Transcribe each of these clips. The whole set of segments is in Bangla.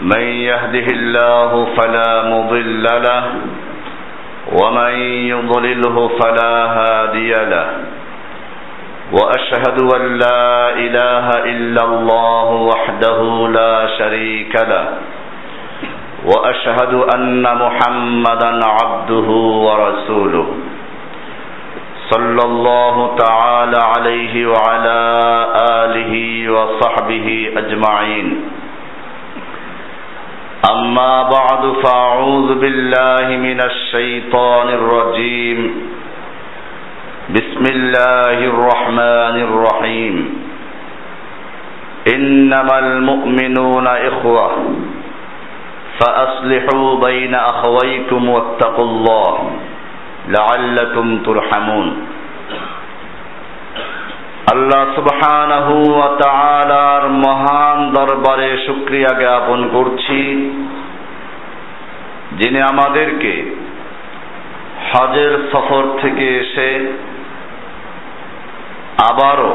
من يهده الله فلا مضل له ومن يضلله فلا هادي له. وأشهد أن لا إله إلا الله وحده لا شريك له. وأشهد أن محمدا عبده ورسوله. صلى الله تعالى عليه وعلى آله وصحبه أجمعين. أما بعد فأعوذ بالله من الشيطان الرجيم. بسم الله الرحمن الرحيم. إنما المؤمنون إخوة فأصلحوا بين أخويكم واتقوا الله لعلكم ترحمون. আল্লাহ সুবহানাহু ওয়া তাআলার মহান দরবারে শুকরিয়া জ্ঞাপন করছি, যিনি আমাদেরকে হজের সফর থেকে এসে আবারও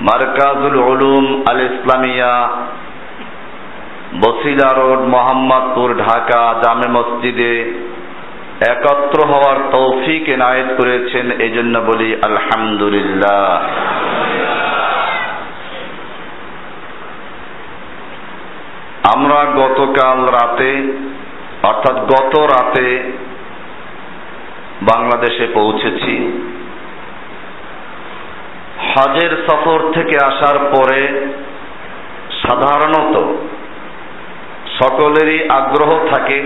মার্কাজুল উলুম আল ইসলামিয়া বসিলা রোড, মোহাম্মদপুর, ঢাকা জামে মসজিদে একত্র হওয়ার তৌফিক এনায়েত করেছেন, এজন্য বলি আলহামদুলিল্লাহ। আমরা গতকাল রাতে, অর্থাৎ গত রাতে বাংলাদেশে পৌঁছেছি। হজের সফর থেকে আসার পরে সাধারণত সকলেরই আগ্রহ থাকে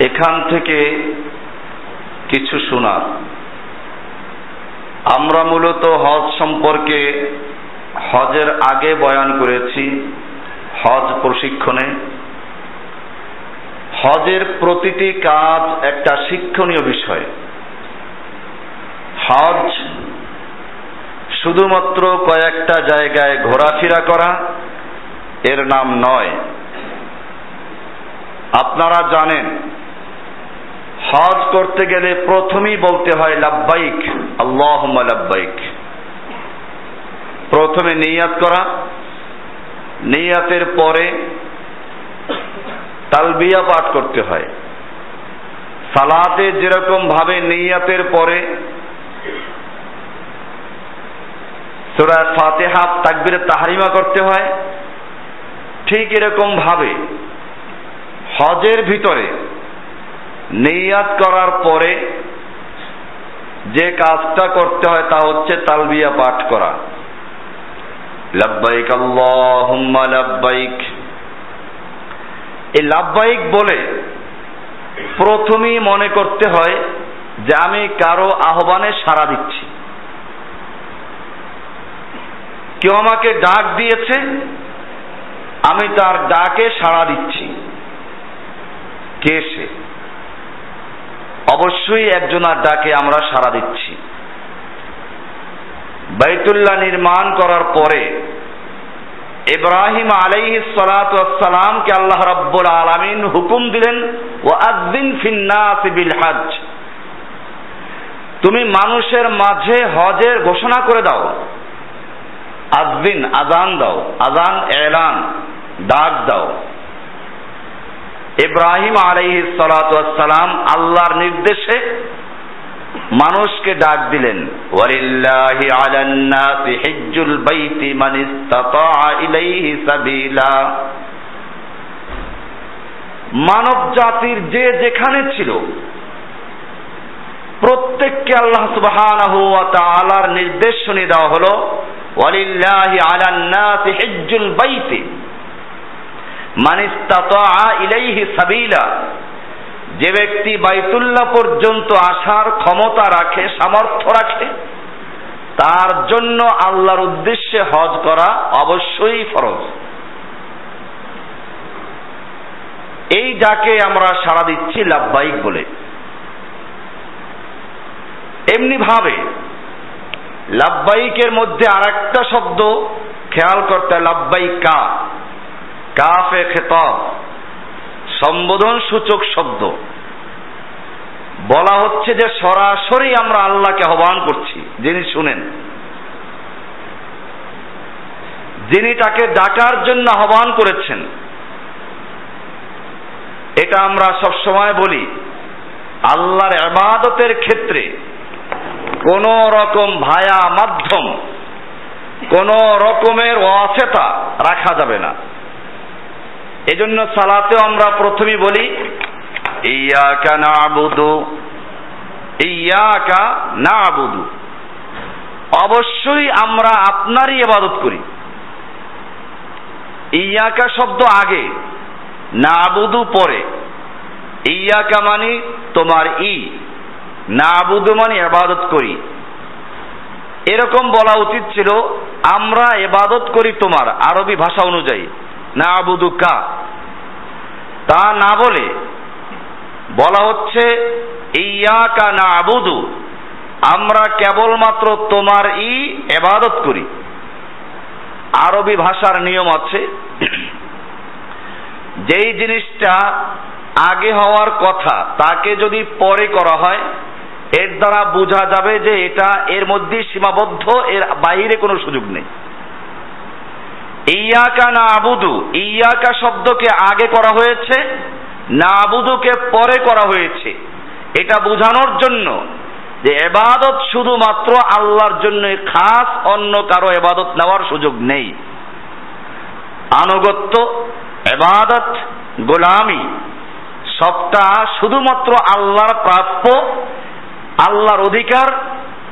এখান থেকে কিছু শোনার। আমরা মূলত হজ সম্পর্কে হজের আগে বয়ান করেছি, হজ প্রশিক্ষণে। হজের প্রতিটি কাজ একটা শিক্ষণীয় বিষয়। হজ শুধুমাত্র কয়েকটা জায়গায় ঘোরাফেরা করা এর নাম নয়। আপনারা জানেন হজ করতে গেলে প্রথমেই বলতে হয় লাব্বাইক আল্লাহ লাব্বাইক। প্রথমে নিয়াত করা, নিয়াতের পরে তালবিয়া পাঠ করতে হয়। সালাতে যেরকম ভাবে নিয়াতের পরে সুরা ফাতেহা, তাকবিরে, তাহারিমা করতে হয়, ঠিক এরকম ভাবে হজের ভিতরে নেয়াত করার পরে যে কাজটা করতে হয় তা হচ্ছে তালবিয়া পাঠ করা। লাব্বাইক আল্লাহুম্মা লাব্বাইক। এই লাব্বাইক বলে প্রথমেই মনে করতে হয় যে আমি কারও আহ্বানে সাড়া দিচ্ছি। কেউ আমাকে ডাক দিয়েছে, আমি তার ডাকে সাড়া দিচ্ছি। কে সে? অবশ্যই একজনার ডাকে আমরা সাড়া দিচ্ছি। বাইতুল্লাহ নির্মাণ করার পরে ইব্রাহিম আলাইহি সালামকে আল্লাহ রাব্বুল আলামিন হুকুম দিলেন ও আযদিন ফিন্নাস বিল হজ তুমি মানুষের মাঝে হজের ঘোষণা করে দাও। আজদিন আজান দাও। আজান এলান, ডাক দাও। ইব্রাহিম আলাইহি সালাম আল্লাহর নির্দেশে মানুষকে ডাক দিলেন, ওয়ালিল্লাহি আলান নাসি হিজ্জুল বাইতি মান ইলাইহি সাবিলা। মানব জাতির যে যেখানে ছিল, প্রত্যেককে আল্লাহ সুবহানাহু ওয়া নির্দেশ দেওয়া হলো, ওয়ালিল্লাহি আলান নাসি হিজ্জুল সাবিলা। যে ব্যক্তি বাইতুল্লাহ পর্যন্ত আসার ক্ষমতা রাখে, সামর্থ্য রাখে, তার জন্য আল্লাহর উদ্দেশ্যে হজ করা অবশ্যই ফরজ। এই যাকে আমরা সাড়া দিচ্ছি লাভবাহিক বলে। এমনি ভাবে, লাভবাহিকের মধ্যে আর একটা শব্দ খেয়াল করতে লাভবাহিক। কা কাফে খেতব, সম্বোধন সূচক শব্দ। বলা হচ্ছে যে সরাসরি আমরা আল্লাহকে আহ্বান করছি, যিনি শুনেন। যিনি তাকে ডাকার জন্য আহ্বান করেছেন। এটা আমরা সব সময় বলি, আল্লাহর আবাদতের ক্ষেত্রে কোন রকম ভায়া মাধ্যম, কোন রকমের অচেতা রাখা যাবে না। এজন্য সালাতেও আমরা প্রথমেই বলি, ইয়াকা না আবুদু ইয়াকা না আবুদু অবশ্যই আমরা আপনারই ইবাদত করি। ইয়াকা শব্দ আগে না আবুদু পরে। ইয়াকা মানে তোমার ই না আবুদু মানে এবাদত করি। এরকম বলা উচিত ছিল, আমরা এবাদত করি তোমার আরবি ভাষা অনুযায়ী। না আবুদু কা তা না বলে বলা হচ্ছে, ইয়াকা না আবুদু আমরা কেবলমাত্র তোমার ই এবাদত করি। আরবি ভাষার নিয়ম আছে, যেই জিনিসটা আগে হওয়ার কথা, তাকে যদি পরে করা হয়, এর দ্বারা বোঝা যাবে যে এটা এর মধ্যে সীমাবদ্ধ, এর বাইরে কোনো সুযোগ নেই। ইয়াকা না আবুদু, ইয়াকা শব্দকে আগে করা হয়েছে, না আবুদুকে পরে করা হয়েছে। এটা বোঝানোর জন্য যে এবাদত শুধুমাত্র আল্লাহর জন্য, খাস অন্য কারও এবাদত নেওয়ার সুযোগ নেই। আনুগত্য, এবাদত, গোলামি, সবটা শুধুমাত্র আল্লাহর প্রাপ্য, আল্লাহর অধিকার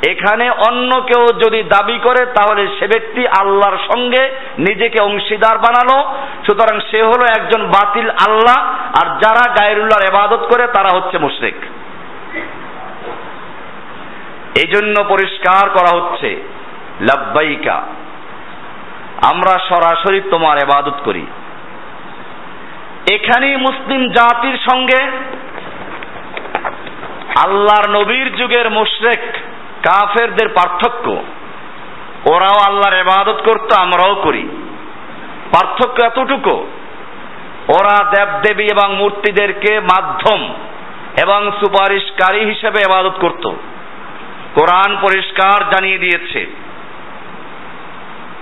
এখানে অন্য কেউ যদি দাবি করে, তাহলে সে ব্যক্তি আল্লাহর সঙ্গে নিজেকে অংশীদার বানালো। সুতরাং সে হলো একজন বাতিল আল্লাহ, আর যারা গায়রুল্লাহর এবাদত করে, তারা হচ্ছে মুশরিক। এই জন্য পরিষ্কার করা হচ্ছে, লাব্বাইকা, আমরা সরাসরি তোমার এবাদত করি। এখানেই মুসলিম জাতির সঙ্গে আল্লাহর নবীর যুগের মুশরেক কাফেরদের পার্থক্য, ওরাও আল্লাহর এবাদত করতো, আমরাও করি। পার্থক্য এতটুকু, ওরা দেবদেবী এবং মূর্তিদেরকে মাধ্যম এবং সুপারিশকারী হিসেবে এবাদত করত। কোরআন পরিষ্কার জানিয়ে দিয়েছে।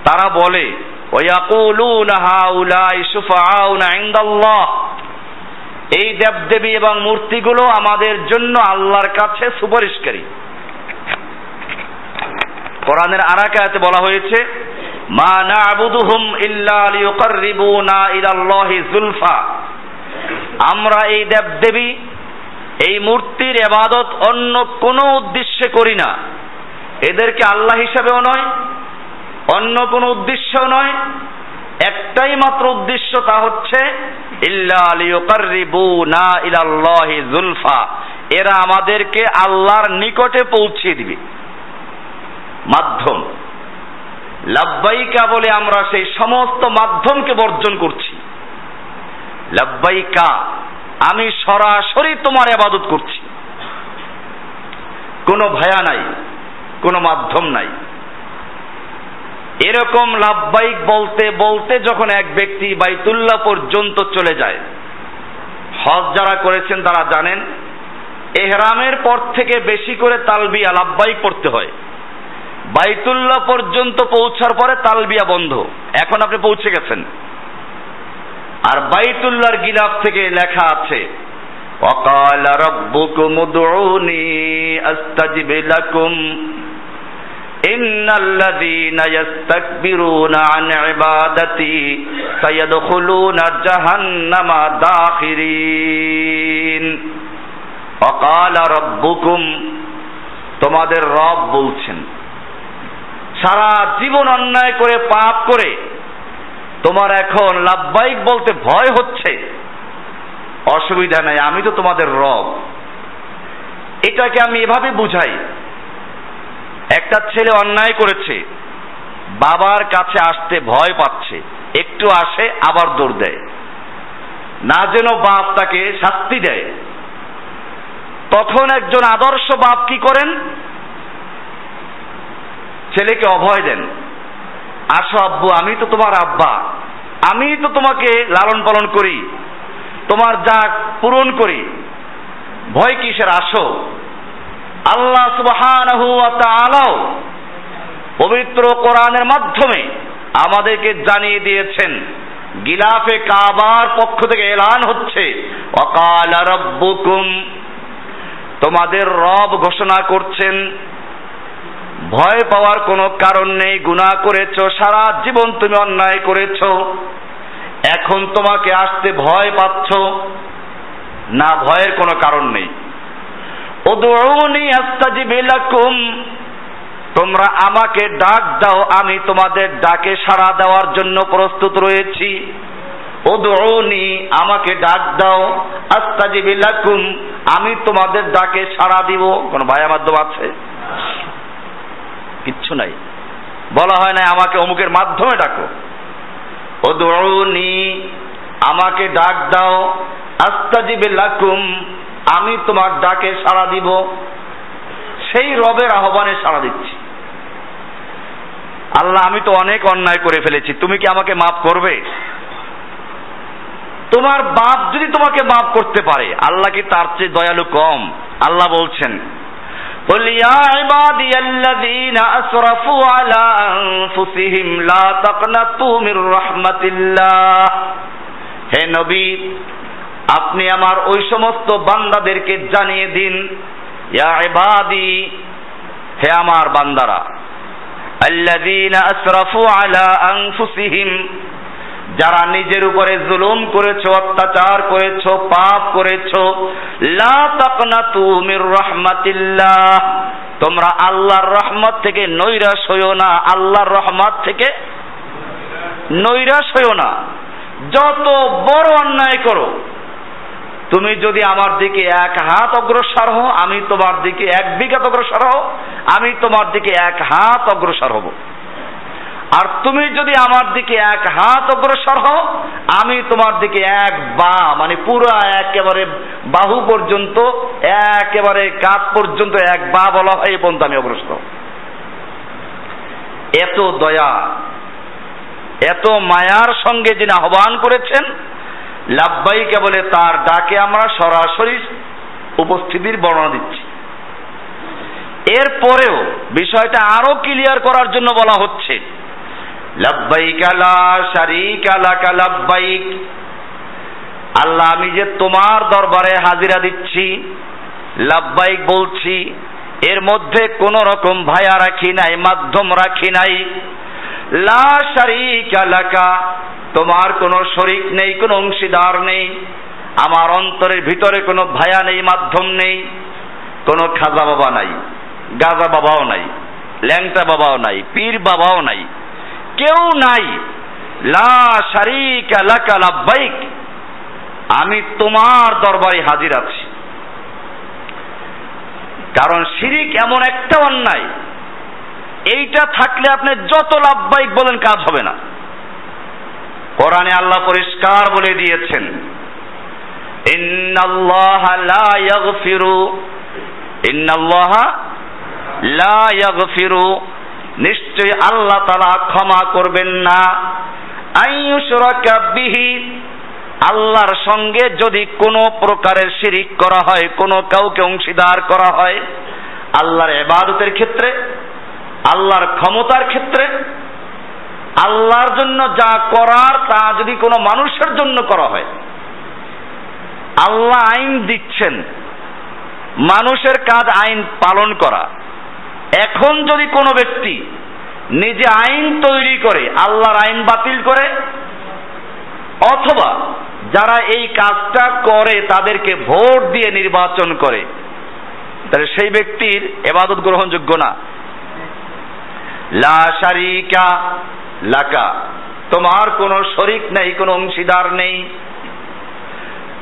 তারা বলে এই দেবদেবী এবং মূর্তিগুলো আমাদের জন্য আল্লাহর কাছে সুপারিশকারী। কোরআনের আরাকাতে বলা হয়েছে, মা না'বুদুহুম ইল্লা লিয়ুকাররিবুনা ইলাল্লাহি যুলফা আমরা এই দেবদেবী, এই মূর্তির এবাদত অন্য কোনো উদ্দেশ্যে করি না। এদেরকে আল্লাহ হিসাবেও নয়, অন্য কোনো উদ্দেশ্যও নয়। একটাই মাত্র উদ্দেশ্য তা হচ্ছে, ইল্লা লিয়ুকাররিবুনা ইলাল্লাহি যুলফা এরা আমাদেরকে আল্লাহর নিকটে পৌঁছে দিবে। মাধ্যম। লাব্বাইকা বলে আমরা সেই সমস্ত মাধ্যমকে বর্জন করছি। লাব্বাইকা, আমি সরাসরি তোমার আবাদত করছি। কোনো ভায়া নাই, কোনো মাধ্যম নাই। এরকম লাভবাহিক বলতে বলতে যখন এক ব্যক্তি বাইতুল্লাহ পর্যন্ত চলে যায়, হজ যারা করেছেন তারা জানেন, এহরামের পর থেকে বেশি করে তালবিয়া লাভবাহিক পড়তে হয়। বাইতুল্লাহ পর্যন্ত পৌঁছার পরে তালবিয়া বন্ধ। এখন আপনি পৌঁছে গেছেন। আর বাইতুল্লাহর গিলাফ থেকে লেখা আছে অকাল রব্বুকুম উদউনি আস্তাজিব লাকুম, ইন্নাল্লাযীনা ইস্তাকবিরুনা আন ইবাদাতি, সায়াদখুলুনা জাহান্নামা দাখিরিন। অকাল রব্বুকুম, তোমাদের রব বলছেন। সারা জীবন অন্যায় করে, পাপ করে, তোমার এখন লাভবাহিক বলতে ভয় হচ্ছে। অসুবিধা নাই, আমি তো তোমাদের রব। এটাকে আমি এভাবে বুঝাই। একটা ছেলে অন্যায় করেছে, বাবার কাছে আসতে ভয় পাচ্ছে, একটু আসে, আবার দৌড় দেয়। না যেন বাপ তাকে শাস্তি দেয়। তখন একজন আদর্শ বাপ কি করেন? ছেলেকে অভয় দেন। আসো আব্বু, আমি তো তোমার আব্বা। আমি তো তোমাকে লালন পালন করি। তোমার যা পূরণ করি। ভয় কিসের? আসো। আল্লাহ সুবহানাহু ওয়া তাআলাও পবিত্র কোরআনের মাধ্যমে আমাদেরকে জানিয়ে দিয়েছেন, গিলাফে কাবার পক্ষ থেকে এলান হচ্ছে। অকাল রব্বুকুম, তোমাদের রব ঘোষণা করছেন ভয় পাওয়ার কোনো কারণ নেই, গুনাহ করেছ, সারা জীবন তুমি অন্যায় করেছ। এখন তোমাকে আসতে ভয় পাচ্ছ, না ভয়ের কোনো কারণ নেই। উদউনি আস্তাজিব লাকুম, তোমরা আমাকে ডাক দাও, আমি তোমাদের ডাকে সাড়া দেওয়ার জন্য প্রস্তুত রয়েছি। উদউনি, আমাকে ডাক দাও, আস্তাজিব লাকুম, আমি তোমাদের ডাকে সাড়া দিব। কোন ভাইয়া মাধ্যম আছে? কিচ্ছু নাই। বলা হয় না আমাকে অমুকের মাধ্যমে ডাকো। উদউনি, আমাকে ডাক দাও। আস্তাজিব লাকুম আমি তোমার ডাকে সাড়া দিব। সেই রবের আহ্বানে সাড়া দিচ্ছি। আল্লাহ, আমি তো অনেক অন্যায় করে ফেলেছি, তুমি কি আমাকে মাফ করবে? তোমার বাপ যদি তোমাকে মাফ করতে পারে, আল্লাহ কি তার চেয়ে দয়ালু কম? আল্লাহ বলছেন قل يا عبادي الذين أسرفوا على أنفسهم لا تقنطوا من رحمة الله হে নবী আপনি আমার ওই সমস্ত বান্দাদেরকে জানিয়ে দিন ইয়া ইবাদি হে আমার বান্দারা আল্লাযীনা আসরাফু আলা আনফুসিহিম যারা নিজের উপরে জুলুম করেছ, অত্যাচার করেছ, পাপ করেছ, লা তোমরা আল্লাহর রহমত থেকে নৈরাশ হইও না, আল্লাহর রহমত থেকে নৈরাশ হইও না। যত বড় অন্যায় করো, তুমি যদি আমার দিকে এক হাত অগ্রসর হও, আমি তোমার দিকে এক বিঘাত অগ্রসর হও, আমি তোমার দিকে এক হাত অগ্রসর হব। আর তুমি যদি আমার দিকে এক হাত অগ্রসর হও, আমি তোমার দিকে এক বা মানে পুরো একেবারে বাহু পর্যন্ত, একেবারে কাত পর্যন্ত এক বা বলা হয়, এই পর্যন্ত আমি অগ্রসর এত দয়া, এত মায়ার সঙ্গে যিনি আহ্বান করেছেন লাভবাই কেবলে তার ডাকে আমরা সরাসরি উপস্থিতির বর্ণনা দিচ্ছি। এরপরেও বিষয়টা আরও ক্লিয়ার করার জন্য বলা হচ্ছে আলাকা লাভবাইক আল্লাহ, আমি যে তোমার দরবারে হাজিরা দিচ্ছি লাভবাইক বলছি, এর মধ্যে কোন রকম ভায়া রাখি নাই, মাধ্যম রাখি নাই। লা শারিক আলাকা তোমার কোনো শরিক নেই, কোনো অংশীদার নেই, আমার অন্তরের ভিতরে কোনো ভায়া নেই, মাধ্যম নেই, কোনো খাজা বাবা নাই, গাজা বাবাও নাই, ল্যাংটা বাবাও নাই, পীর বাবাও নাই। কেউ নাই। লা আমি তোমার দরবারে হাজির আছি। কারণ শিরিক এমন একটা অন্যায়। এইটা থাকলে আপনি যত লাভবাহিক বলেন কাজ হবে না। কোরআনে আল্লাহ পরিষ্কার বলে দিয়েছেন, ইন্নাল্লাহ লা ইন্নাল্লাহ লা নিশ্চয় আল্লাহ তাআলা ক্ষমা করবেন না। আল্লাহর সঙ্গে যদি কোনো প্রকারের শিরিক করা হয়, কোনো কাউকে অংশীদার করা হয়, আল্লাহর এবাদতের ক্ষেত্রে, আল্লাহর ক্ষমতার ক্ষেত্রে, আল্লাহর জন্য যা করার তা যদি কোনো মানুষের জন্য করা হয়, আল্লাহ আইন দিচ্ছেন। মানুষের কাজ আইন পালন করা। এখন যদি কোনো ব্যক্তি নিজে আইন তৈরি করে, আল্লাহর আইন বাতিল করে, অথবা যারা এই কাজটা করে তাদেরকে ভোট দিয়ে নির্বাচন করে, তাহলে সেই ব্যক্তির এবাদত গ্রহণযোগ্য না। লা শারিকা লাকা। তোমার কোনো শরিক নেই, কোনো অংশীদার নেই।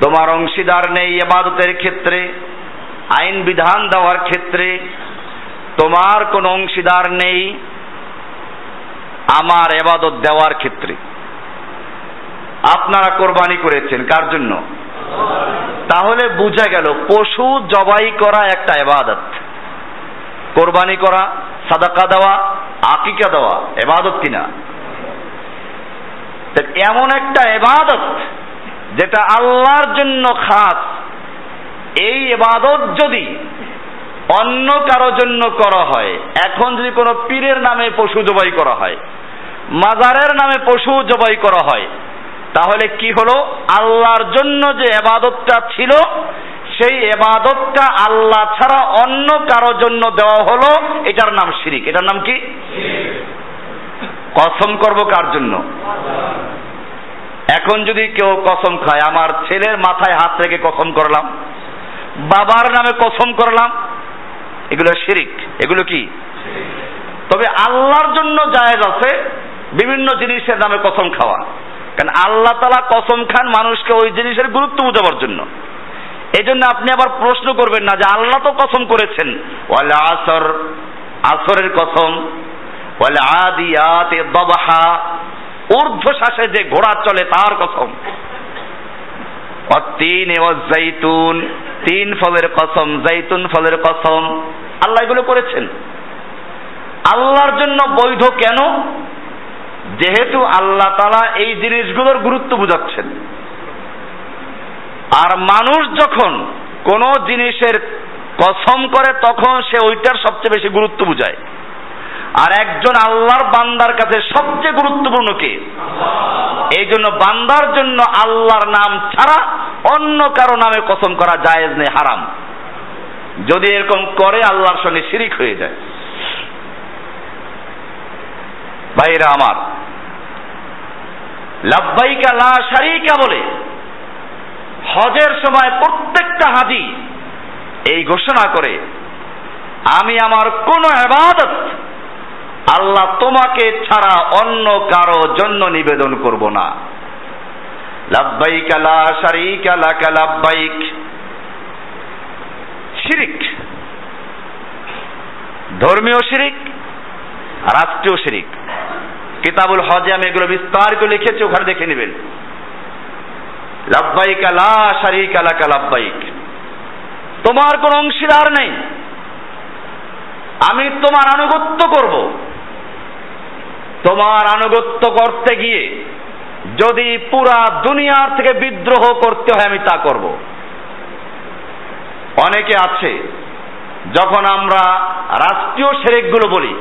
তোমার অংশীদার নেই এবাদতের ক্ষেত্রে, আইন বিধান দেওয়ার ক্ষেত্রে তোমার কোনো অংশীদার নেই আমার এবাদত দেওয়ার ক্ষেত্রে। আপনারা কোরবানি করেছেন, কার জন্য? তাহলে বুঝা গেল, পশু জবাই করা একটা এবাদত। কোরবানি করা, সাদাকা দেওয়া, আকিকা দেওয়া, এবাদত কিনা এমন একটা এবাদত যেটা আল্লাহর জন্য খাস। এই এবাদত যদি অন্য কারও জন্য করা হয়। এখন যদি কোনো পীরের নামে পশু জবাই করা হয়, মাজারের নামে পশু জবাই করা হয়, তাহলে কি হলো? আল্লাহর জন্য যে এবাদতটা ছিল, সেই এবাদতটা আল্লাহ ছাড়া অন্য কারও জন্য দেওয়া হলো, এটার নাম শিরিক। এটার নাম কি? কসম করব কার জন্য? এখন যদি কেউ কসম খায়, আমার ছেলের মাথায় হাত রেখে কসম করলাম, বাবার নামে কসম করলাম এগুলো শিরিক। এগুলো কি? তবে আল্লাহর জন্য জায়েজ আছে বিভিন্ন জিনিসের নামে কসম খাওয়া। কারণ আল্লাহ তালা কসম খান মানুষকে ওই জিনিসের গুরুত্ব বুঝাবার জন্য। এই জন্য আপনি আবার প্রশ্ন করবেন না যে আল্লাহ তো কসম করেছেন। ওয়াল আসর, আসরের কসম। ওয়াল আদিয়াত দবাহা ঊর্ধ্ব শ্বাসে যে ঘোড়া চলে তার কসম। তিন জাইতুন, তিন ফলের কসম, জাইতুন ফলের কসম। আল্লাহ এগুলো করেছেন। আল্লাহর জন্য বৈধ কেন? যেহেতু আল্লাহ তালা এই জিনিসগুলোর গুরুত্ব বুঝাচ্ছেন। আর মানুষ যখন কোন জিনিসের কসম করে, তখন সে ওইটার সবচেয়ে বেশি গুরুত্ব বুঝায়। আর একজন আল্লাহর বান্দার কাছে সবচেয়ে গুরুত্বপূর্ণ কে? এই জন্য বান্দার জন্য আল্লাহর নাম ছাড়া অন্য কারও নামে কসম করা জায়েজ নেই, হারাম। যদি এরকম করে, আল্লাহর সঙ্গে শিরিক হয়ে যায়। ভাইরা আমার, লাব্বাইকা লা শারিকা বলে, হজের সময় প্রত্যেকটা হাজি এই ঘোষণা করে, আমি আমার কোন এবাদত আল্লাহ তোমাকে ছাড়া অন্য কারও জন্য নিবেদন করব না। শারিকা ধর্মীয় শিরিক, রাষ্ট্রীয় শিরিক। কিতাবুল হজে আমি এগুলো বিস্তারিত লিখেছি, ওখানে দেখে নেবেন। লাব্বাইক লা শারিকা লাকা, লাব্বাইক। তোমার কোন অংশীদার নেই। আমি তোমার আনুগত্য করব। তোমার আনুগত্য করতে গিয়ে যদি পুরা দুনিয়ার থেকে বিদ্রোহ করতে হয়, আমি তা করব। অনেকে আছে, যখন আমরা রাষ্ট্রীয় সেরেকগুলো বলি,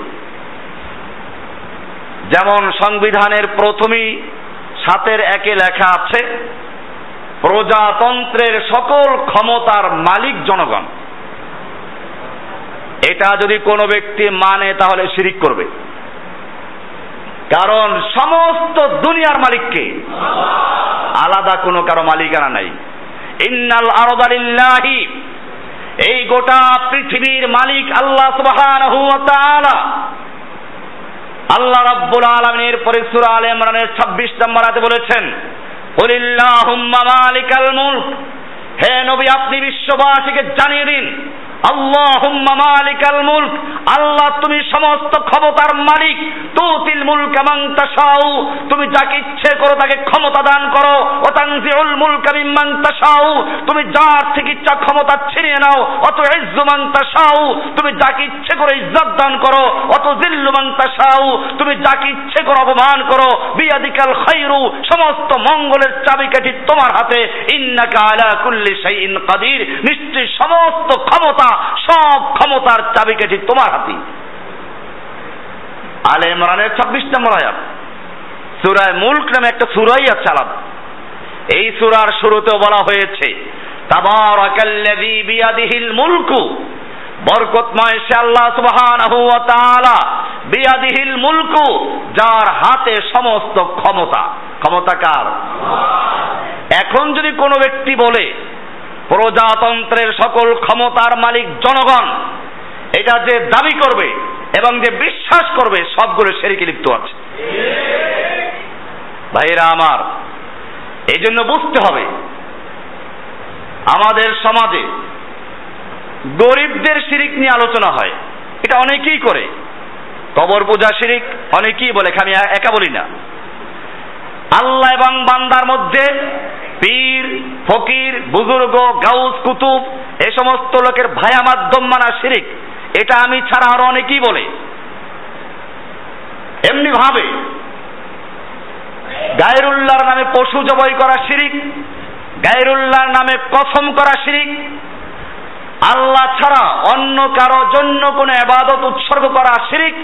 যেমন সংবিধানের প্রথমেই সাতের একে লেখা আছে, প্রজাতন্ত্রের সকল ক্ষমতার মালিক জনগণ। এটা যদি কোনো ব্যক্তি মানে তাহলে শিরিক করবে। কারণ সমস্ত দুনিয়ার মালিককে আলাদা কোনো কারও মালিকানা নাই। ইন্নাল আরদালিল্লাহি এই গোটা পৃথিবীর মালিক আল্লাহ সুবহানাহু ওয়া তাআলা। আল্লাহ রাব্বুল আলামিনের পরে সূরা আলে ইমরানের 26 নম্বর আয়াতে বলেছেন, কুলিল্লাহুম্মা মালিকাল মুলক। হে নবী, আপনি বিশ্ববাসীকে জানিয়ে দিন মালিকাল মুলক, আল্লাহ তুমি সমস্ত ক্ষমতার মালিক, তুতিল মুলকা তাশাউ, তুমি যাকে ইচ্ছে করো তাকে ক্ষমতা দান করো ও তানজিউল মুলকা তাশাউ, তুমি যার থেকে ইচ্ছা ক্ষমতা ছিনিয়ে নাও অত ইজ্জু মান তাশাউ, তুমি যাকে ইচ্ছে করো ইজ্জত দান করো জিল্লু তাশাউ, তুমি যাকে ইচ্ছে করো অপমান করো, বিয়াদিকাল খায়রু সমস্ত মঙ্গলের চাবিকাঠি তোমার হাতে, ইন্নাকা আলা কুল্লি শাইইন কাদির, নিশ্চয়ই সমস্ত ক্ষমতা সব ক্ষমতার চাবিকাঠি তোমার হাতে। আলে ইমরানের ছাব্বিশ নম্বর আয়াত। সুরায় মুলক নামে একটা সুরাই আছে আলাদা। এই সুরার শুরুতেও বলা হয়েছে মুলকু। বরকতময় সে আল্লাহ বিয়াদিহিল মুলকু, যার হাতে সমস্ত ক্ষমতা। ক্ষমতা কার? এখন যদি কোনো ব্যক্তি বলে প্রজাতন্ত্রের সকল ক্ষমতার মালিক জনগণ। এটা যে দাবি করবে এবং যে বিশ্বাস করবে, সবগুলো সেরিকে লিপ্ত আছে। ভাইরা আমার এই জন্য বুঝতে হবে, আমাদের সমাজে গরিবদের শিরিক নিয়ে আলোচনা হয়। এটা অনেকেই করে। কবর পূজা শিরিক অনেকেই বলে আমি একা বলি না। আল্লাহ এবং বান্দার মধ্যে পীর, ফকির, বুজুর্গ, গাউস, কুতুব, এ সমস্ত লোকের ভায়া মাধ্যম মানা শিরিক। এটা আমি ছাড়া আরও অনেকেই বলে। এমনি ভাবে গায়রুল্লাহর নামে পশু জবাই করা শিরিক, গায়রুল্লাহর নামে কসম করা শিরিক, আল্লাহ ছাড়া অন্য কারও জন্য কোনো এবাদত উৎসর্গ করা শিরিক,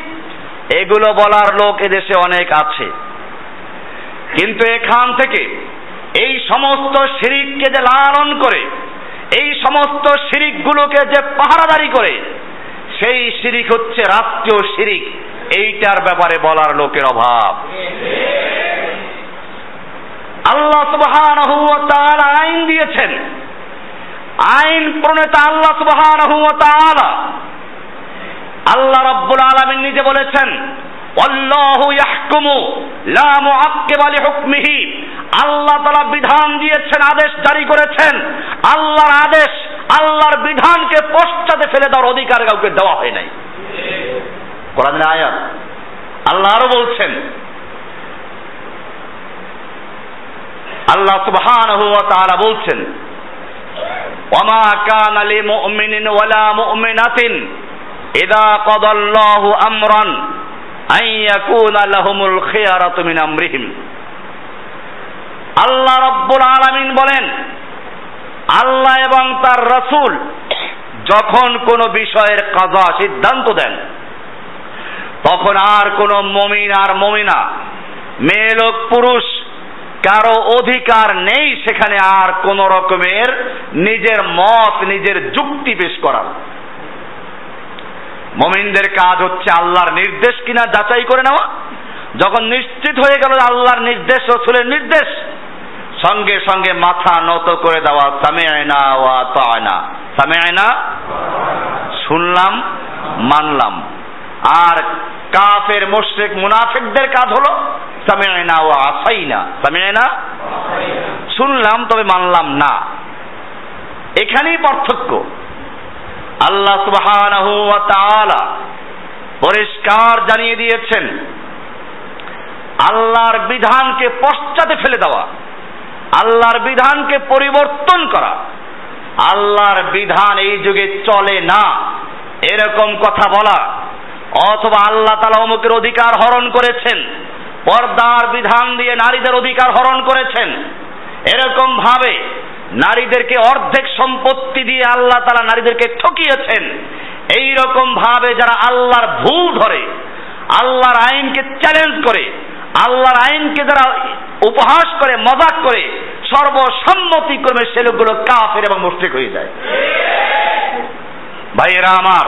এগুলো বলার লোক এদেশে অনেক আছে। কিন্তু এখান থেকে এই সমস্ত শিরিককে যে লালন করে, এই সমস্ত শিরিকগুলোকে যে পাহারাদারি করে, সেই শিরিক হচ্ছে রাষ্ট্রীয় শিরিক। এইটার ব্যাপারে বলার লোকের অভাব। আল্লাহ তাআলা আইন দিয়েছেন। আইন প্রণেতা আল্লাহ সুবহানাহু ওয়া আল্লাহ রব্বুল আলামিন নিজে বলেছেন আল্লাহু ইয়াহকুমু, লা মুআক্কিবা লিহুকমিহি। আল্লাহ তাআলা বিধান দিয়েছেন, আদেশ জারি করেছেন। আল্লাহর আদেশ, আল্লাহর বিধানকে পশ্চাতে ফেলে দেওয়ার অধিকার কাউকে দেওয়া হয় নাই। কোরআনের আয়াত আল্লাহ আরও বলছেন, আল্লাহ সুবহানাহু ওয়া তাআলা বলছেন ওয়ামা কানা লিমুমিনিন ওয়ালা মুমিনাতিন ইদা কদাল্লাহু আমরান আল্লাহ রাব্বুল আলামিন বলেন, আল্লাহ এবং তার রসুল যখন কোন বিষয়ের কাজা সিদ্ধান্ত দেন, তখন আর কোন মমিন আর মমিনা, মেয়ে লোক পুরুষ, কারও অধিকার নেই সেখানে আর কোন রকমের নিজের মত, নিজের যুক্তি পেশ করার মমিনদের কাজ হচ্ছে আল্লাহর নির্দেশ কিনা যাচাই করে নেওয়া। যখন নিশ্চিত হয়ে গেল আল্লাহর নির্দেশ, রসুলের নির্দেশ, সঙ্গে সঙ্গে মাথা নত করে দেওয়া সামেয়না ওয়া তায়না সামেয়না শুনলাম, মানলাম। আর কাফের, মুশরিক, মুনাফিকদের কাজ হলো সামেয়না ওয়া আসাইনা। সামেয়না শুনলাম, তবে মানলাম না। এখানেই পার্থক্য। আল্লাহ তাআলা পরিষ্কার জানিয়ে দিয়েছেন, আল্লাহর বিধানকে পশ্চাতে ফেলে দেওয়া, আল্লাহর বিধানকে পরিবর্তন করা, আল্লাহর বিধান এই যুগে চলে না, এরকম কথা বলা, অথবা আল্লাহ তালা অমুকের অধিকার হরণ করেছেন, পর্দার বিধান দিয়ে নারীদের অধিকার হরণ করেছেন, এরকম ভাবে নারীদেরকে অর্ধেক সম্পত্তি দিয়ে আল্লাহ তালা নারীদেরকে ঠকিয়েছেন। এই রকম ভাবে যারা আল্লাহর ভুল ধরে, আল্লাহর আইনকে চ্যালেঞ্জ করে, আল্লাহর আইনকে যারা উপহাস করে, মজাক করে সর্বসম্মতি ক্রমে সে লোকগুলো কাফের এবং মুশরিক হয়ে যায়। ভাইয়েরা আমার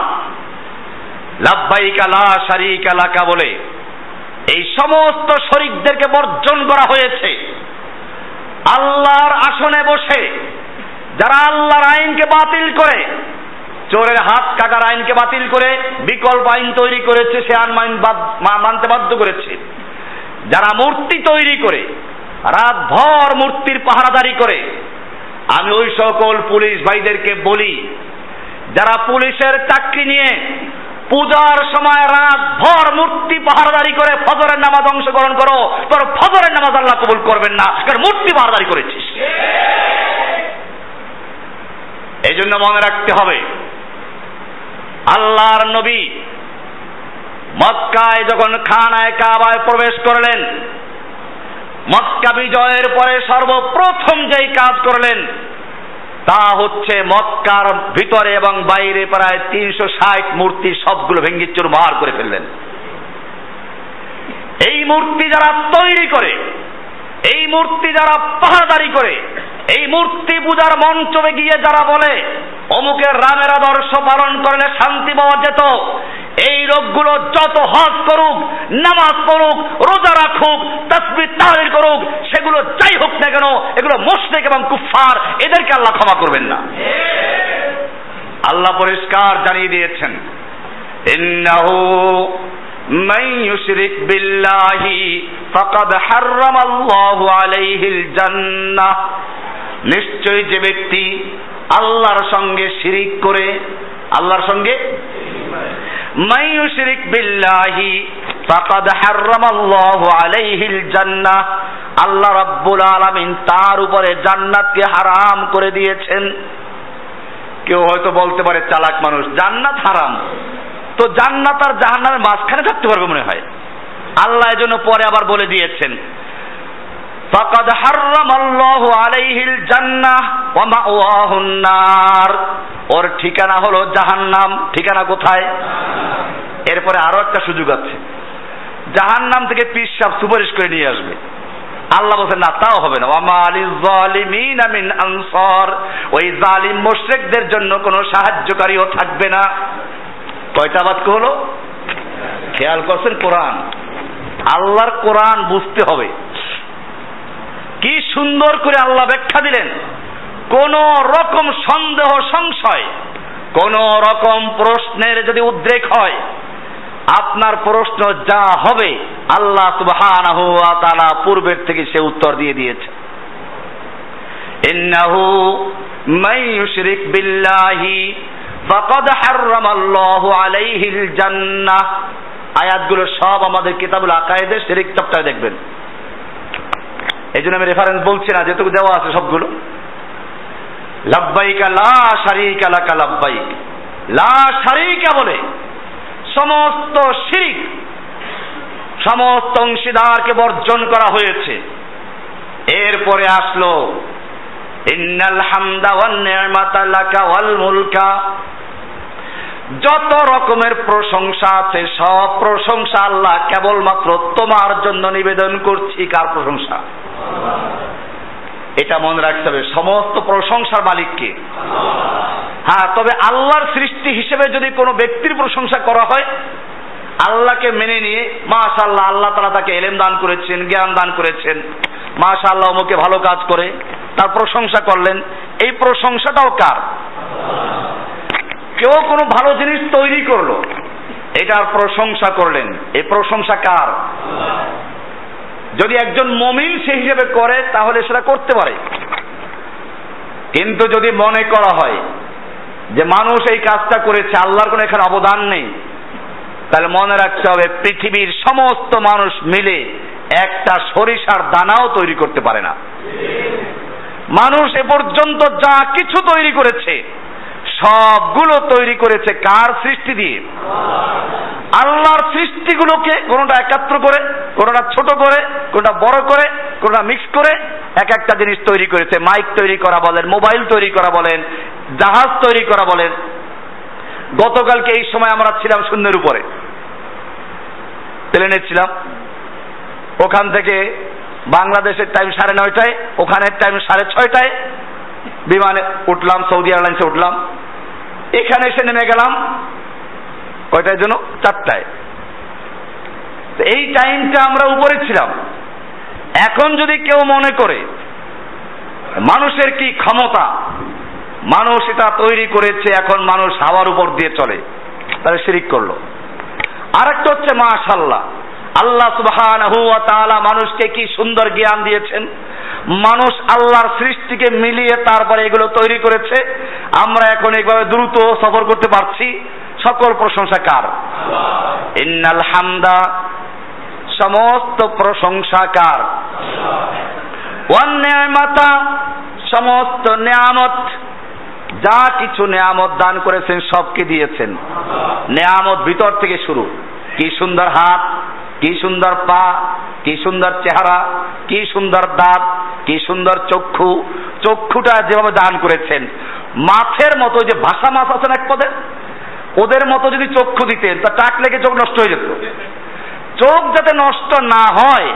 লাভবাইকা লা শারিকা লাকা বলে, এই সমস্ত শরিকদেরকে বর্জন করা হয়েছে। আল্লাহর আসনে বসে যারা আল্লাহর আইনকে বাতিল করে, চোরের হাত কাটার আইনকে বাতিল করে, বিকল্প আইন তৈরি করেছে, সে আইন মানতে বাধ্য করেছে। যারা মূর্তি তৈরি করে রাত ভর মূর্তির পাহারাদারি করে, আমি ওই সকল পুলিশ ভাইদেরকে বলি, যারা পুলিশের চাকরি নিয়ে পূজার সময় রাত ভর মূর্তি পাহারাদারি করে ফজরের নামাজ অংশগ্রহণ করো, তোর ফজরের নামাজ আল্লাহ কবুল করবেন না, কারণ মূর্তি পাহারাদারি করেছিস। এই জন্য মনে রাখতে হবে, আল্লাহর নবী মক্কায় যখন খানায় কাবায় প্রবেশ করলেন, মক্কা বিজয়ের পরে সর্বপ্রথম যেই কাজ করলেন তা হচ্ছে মক্কার ভিতরে এবং বাইরে প্রায় তিনশো ষাট মূর্তি সবগুলো ভেঙ্গি চুরমার করে ফেললেন। এই মূর্তি যারা তৈরি করে, এই মূর্তি যারা পাহাড়দারি করে, এই মূর্তি পূজার মঞ্চে গিয়ে যারা বলে, অমুকের রামের আদর্শ পালন করলে শান্তি পাওয়া যেত। এই রোগগুলো যত হজ করুক নামাজ পড়ুক রোজা রাখুক তসবির তাহলিল করুক সেগুলো যাই হোক না কেন এগুলো মুশরিক এবং কুফার এদেরকে আল্লাহ ক্ষমা করবেন না আল্লাহ পরিষ্কার জানিয়ে দিয়েছেন ইন্নাহু من يشرك بالله فقد حرم الله عليه الجنة নিশ্চয় যে ব্যক্তি আল্লাহর সঙ্গে শিরিক করে আল্লাহর সঙ্গে من يشرك بالله فقد حرم الله عليه الجنة আল্লাহ রাব্বুল আলামিন তার উপরে জান্নাতকে হারাম করে দিয়েছেন কেউ হয়তো বলতে পারে চালাক মানুষ জান্নাত হারাম তো জান্নাত আর জাহান্নামের মাঝখানে থাকতে পারবে মনে হয় আল্লাহ এজন্য পরে আবার বলে দিয়েছেন ফাকাদ হাররামাল্লাহু আলাইহিল জান্নাহ ওয়া মাওয়াহুন নার। ওর ঠিকানা হলো জাহান্নাম। ঠিকানা কোথায়? এরপরে আরও একটা সুযোগ আছে। জাহান্নাম থেকে পিস সাপ সুপারিশ করে নিয়ে আসবে। আল্লাহ বলছেন না, তাও হবে না। ওয়ামা আলি জালিমিন মিন আনসার। ওই জালিম মুশরিকদের জন্য কোনো সাহায্যকারীও থাকবে না। কয়টা বাক্য হলো? খেয়াল করছেন কোরআন। আল্লাহর কোরআন বুঝতে হবে। সুন্দর করে আল্লাহ ব্যাখ্যা দিলেন। কোন রকম সন্দেহ, সংশয়, কোন রকম প্রশ্নের যদি উদ্রেক হয়, আপনার প্রশ্ন যা হবে, আল্লাহ সুবহানাহু পূর্বের থেকে সে উত্তর দিয়ে দিয়েছে। ইন্নাহু মান বিল্লাহি ফাকাদ হাররামাল্লাহু আলাইহিল জান্নাহ। আয়াতগুলো সব আমাদের কিতাবুল আকায়েদের শিরিক চ্যাপ্টারে দেখবেন। এই জন্য আমি রেফারেন্স বলছি না, যেটুকু দেওয়া আছে সবগুলো। লাব্বাইকা লা শারিকা লাকা লাব্বাইক। লা শারিকা বলে, সমস্ত শিরিক, সমস্ত অংশীদারকে বর্জন করা হয়েছে। এরপরে আসলো, ইন্নাল হামদা ওয়ান নি'মাতা লাকা ওয়াল মুলকা। যত রকমের প্রশংসা আছে, সব প্রশংসা আল্লাহ কেবলমাত্র তোমার জন্য নিবেদন করছি। কার প্রশংসা? এটা মনে রাখতে হবে, সমস্ত প্রশংসার মালিককে হ্যাঁ তবে আল্লাহর সৃষ্টি হিসেবে যদি কোনো ব্যক্তির প্রশংসা করা হয়, আল্লাহকে মেনে নিয়ে মাশাল্লাহ আল্লাহ তারা তাকে এলেম দান করেছেন, জ্ঞান দান করেছেন মাশাল্লাহ অমুকে ভালো কাজ করে, তার প্রশংসা করলেন। এই প্রশংসাটাও কার? কেউ কোনো ভালো জিনিস তৈরি করল, এটার প্রশংসা করলেন। এই প্রশংসা কার? যদি একজন মমিন সে হিসেবে করে, তাহলে সেটা করতে পারে। কিন্তু যদি মনে করা হয় যে মানুষ এই কাজটা করেছে, আল্লাহর কোনো এখানে অবদান নেই, তাহলে মনে রাখতে হবে, পৃথিবীর সমস্ত মানুষ মিলে একটা সরিষার দানাও তৈরি করতে পারে না। মানুষ এ পর্যন্ত যা কিছু তৈরি করেছে সবগুলো তৈরি করেছে কার সৃষ্টি দিয়ে? আল্লাহর সৃষ্টিগুলোকে কোনোটা একাত্র করে, কোনোটা ছোট করে, কোনোটা বড় করে, কোনোটা মিক্স করে এক একটা জিনিস তৈরি করেছে। মাইক তৈরি করা বলেন মোবাইল তৈরি করা বলেন, জাহাজ তৈরি করা বলেন। গতকালকে এই সময় আমরা ছিলাম শূন্যের উপরে। প্লেনে ছিলাম। ওখান থেকে বাংলাদেশের টাইম সাড়ে নয়টায়, ওখানের টাইম সাড়ে ছয়টায় বিমানে উঠলাম, সৌদি এয়ারলাইন্সে উঠলাম। এখানে এসে নেমে গেলাম। কয়টার জন্য? চারটায়। এই টাইমটা আমরা উপরে ছিলাম। এখন যদি কেউ মনে করে, মানুষের কি ক্ষমতা? মানুষ এটা তৈরি করেছে, এখন মানুষ হাওয়ার উপর দিয়ে চলে। তাহলে শিরিক করল। আরেকটা হচ্ছে মা মাশাল্লাহ। আল্লাহ তাআলা মানুষকে কি সুন্দর জ্ঞান দিয়েছেন? মানুষ আল্লাহর সৃষ্টিকে মিলিয়ে তারপরে এগুলো তৈরি করেছে। আমরা এখন এইভাবে দ্রুত সফর করতে পারছি। সকল প্রশংসা কার? ইন্নাল হামদা, সমস্ত প্রশংসা কার? সমস্ত নিয়ামত, যা কিছু নেয়ামত দান করেছেন সবকে দিয়েছেন। নিয়ামত ভিতর থেকে শুরু। কি সুন্দর হাত কি সুন্দর পা, কি সুন্দর চেহারা, কি সুন্দর দাঁত, কি সুন্দর চক্ষু। চক্ষুটা যেভাবে দান করেছেন, মাছের মতো যে ভাষা মাছ আছেন এক পদে, ওদের মতো যদি চক্ষু দিতেন, তা টাক লেগে চোখ নষ্ট হয়ে যেত। চোখ যাতে নষ্ট না হয়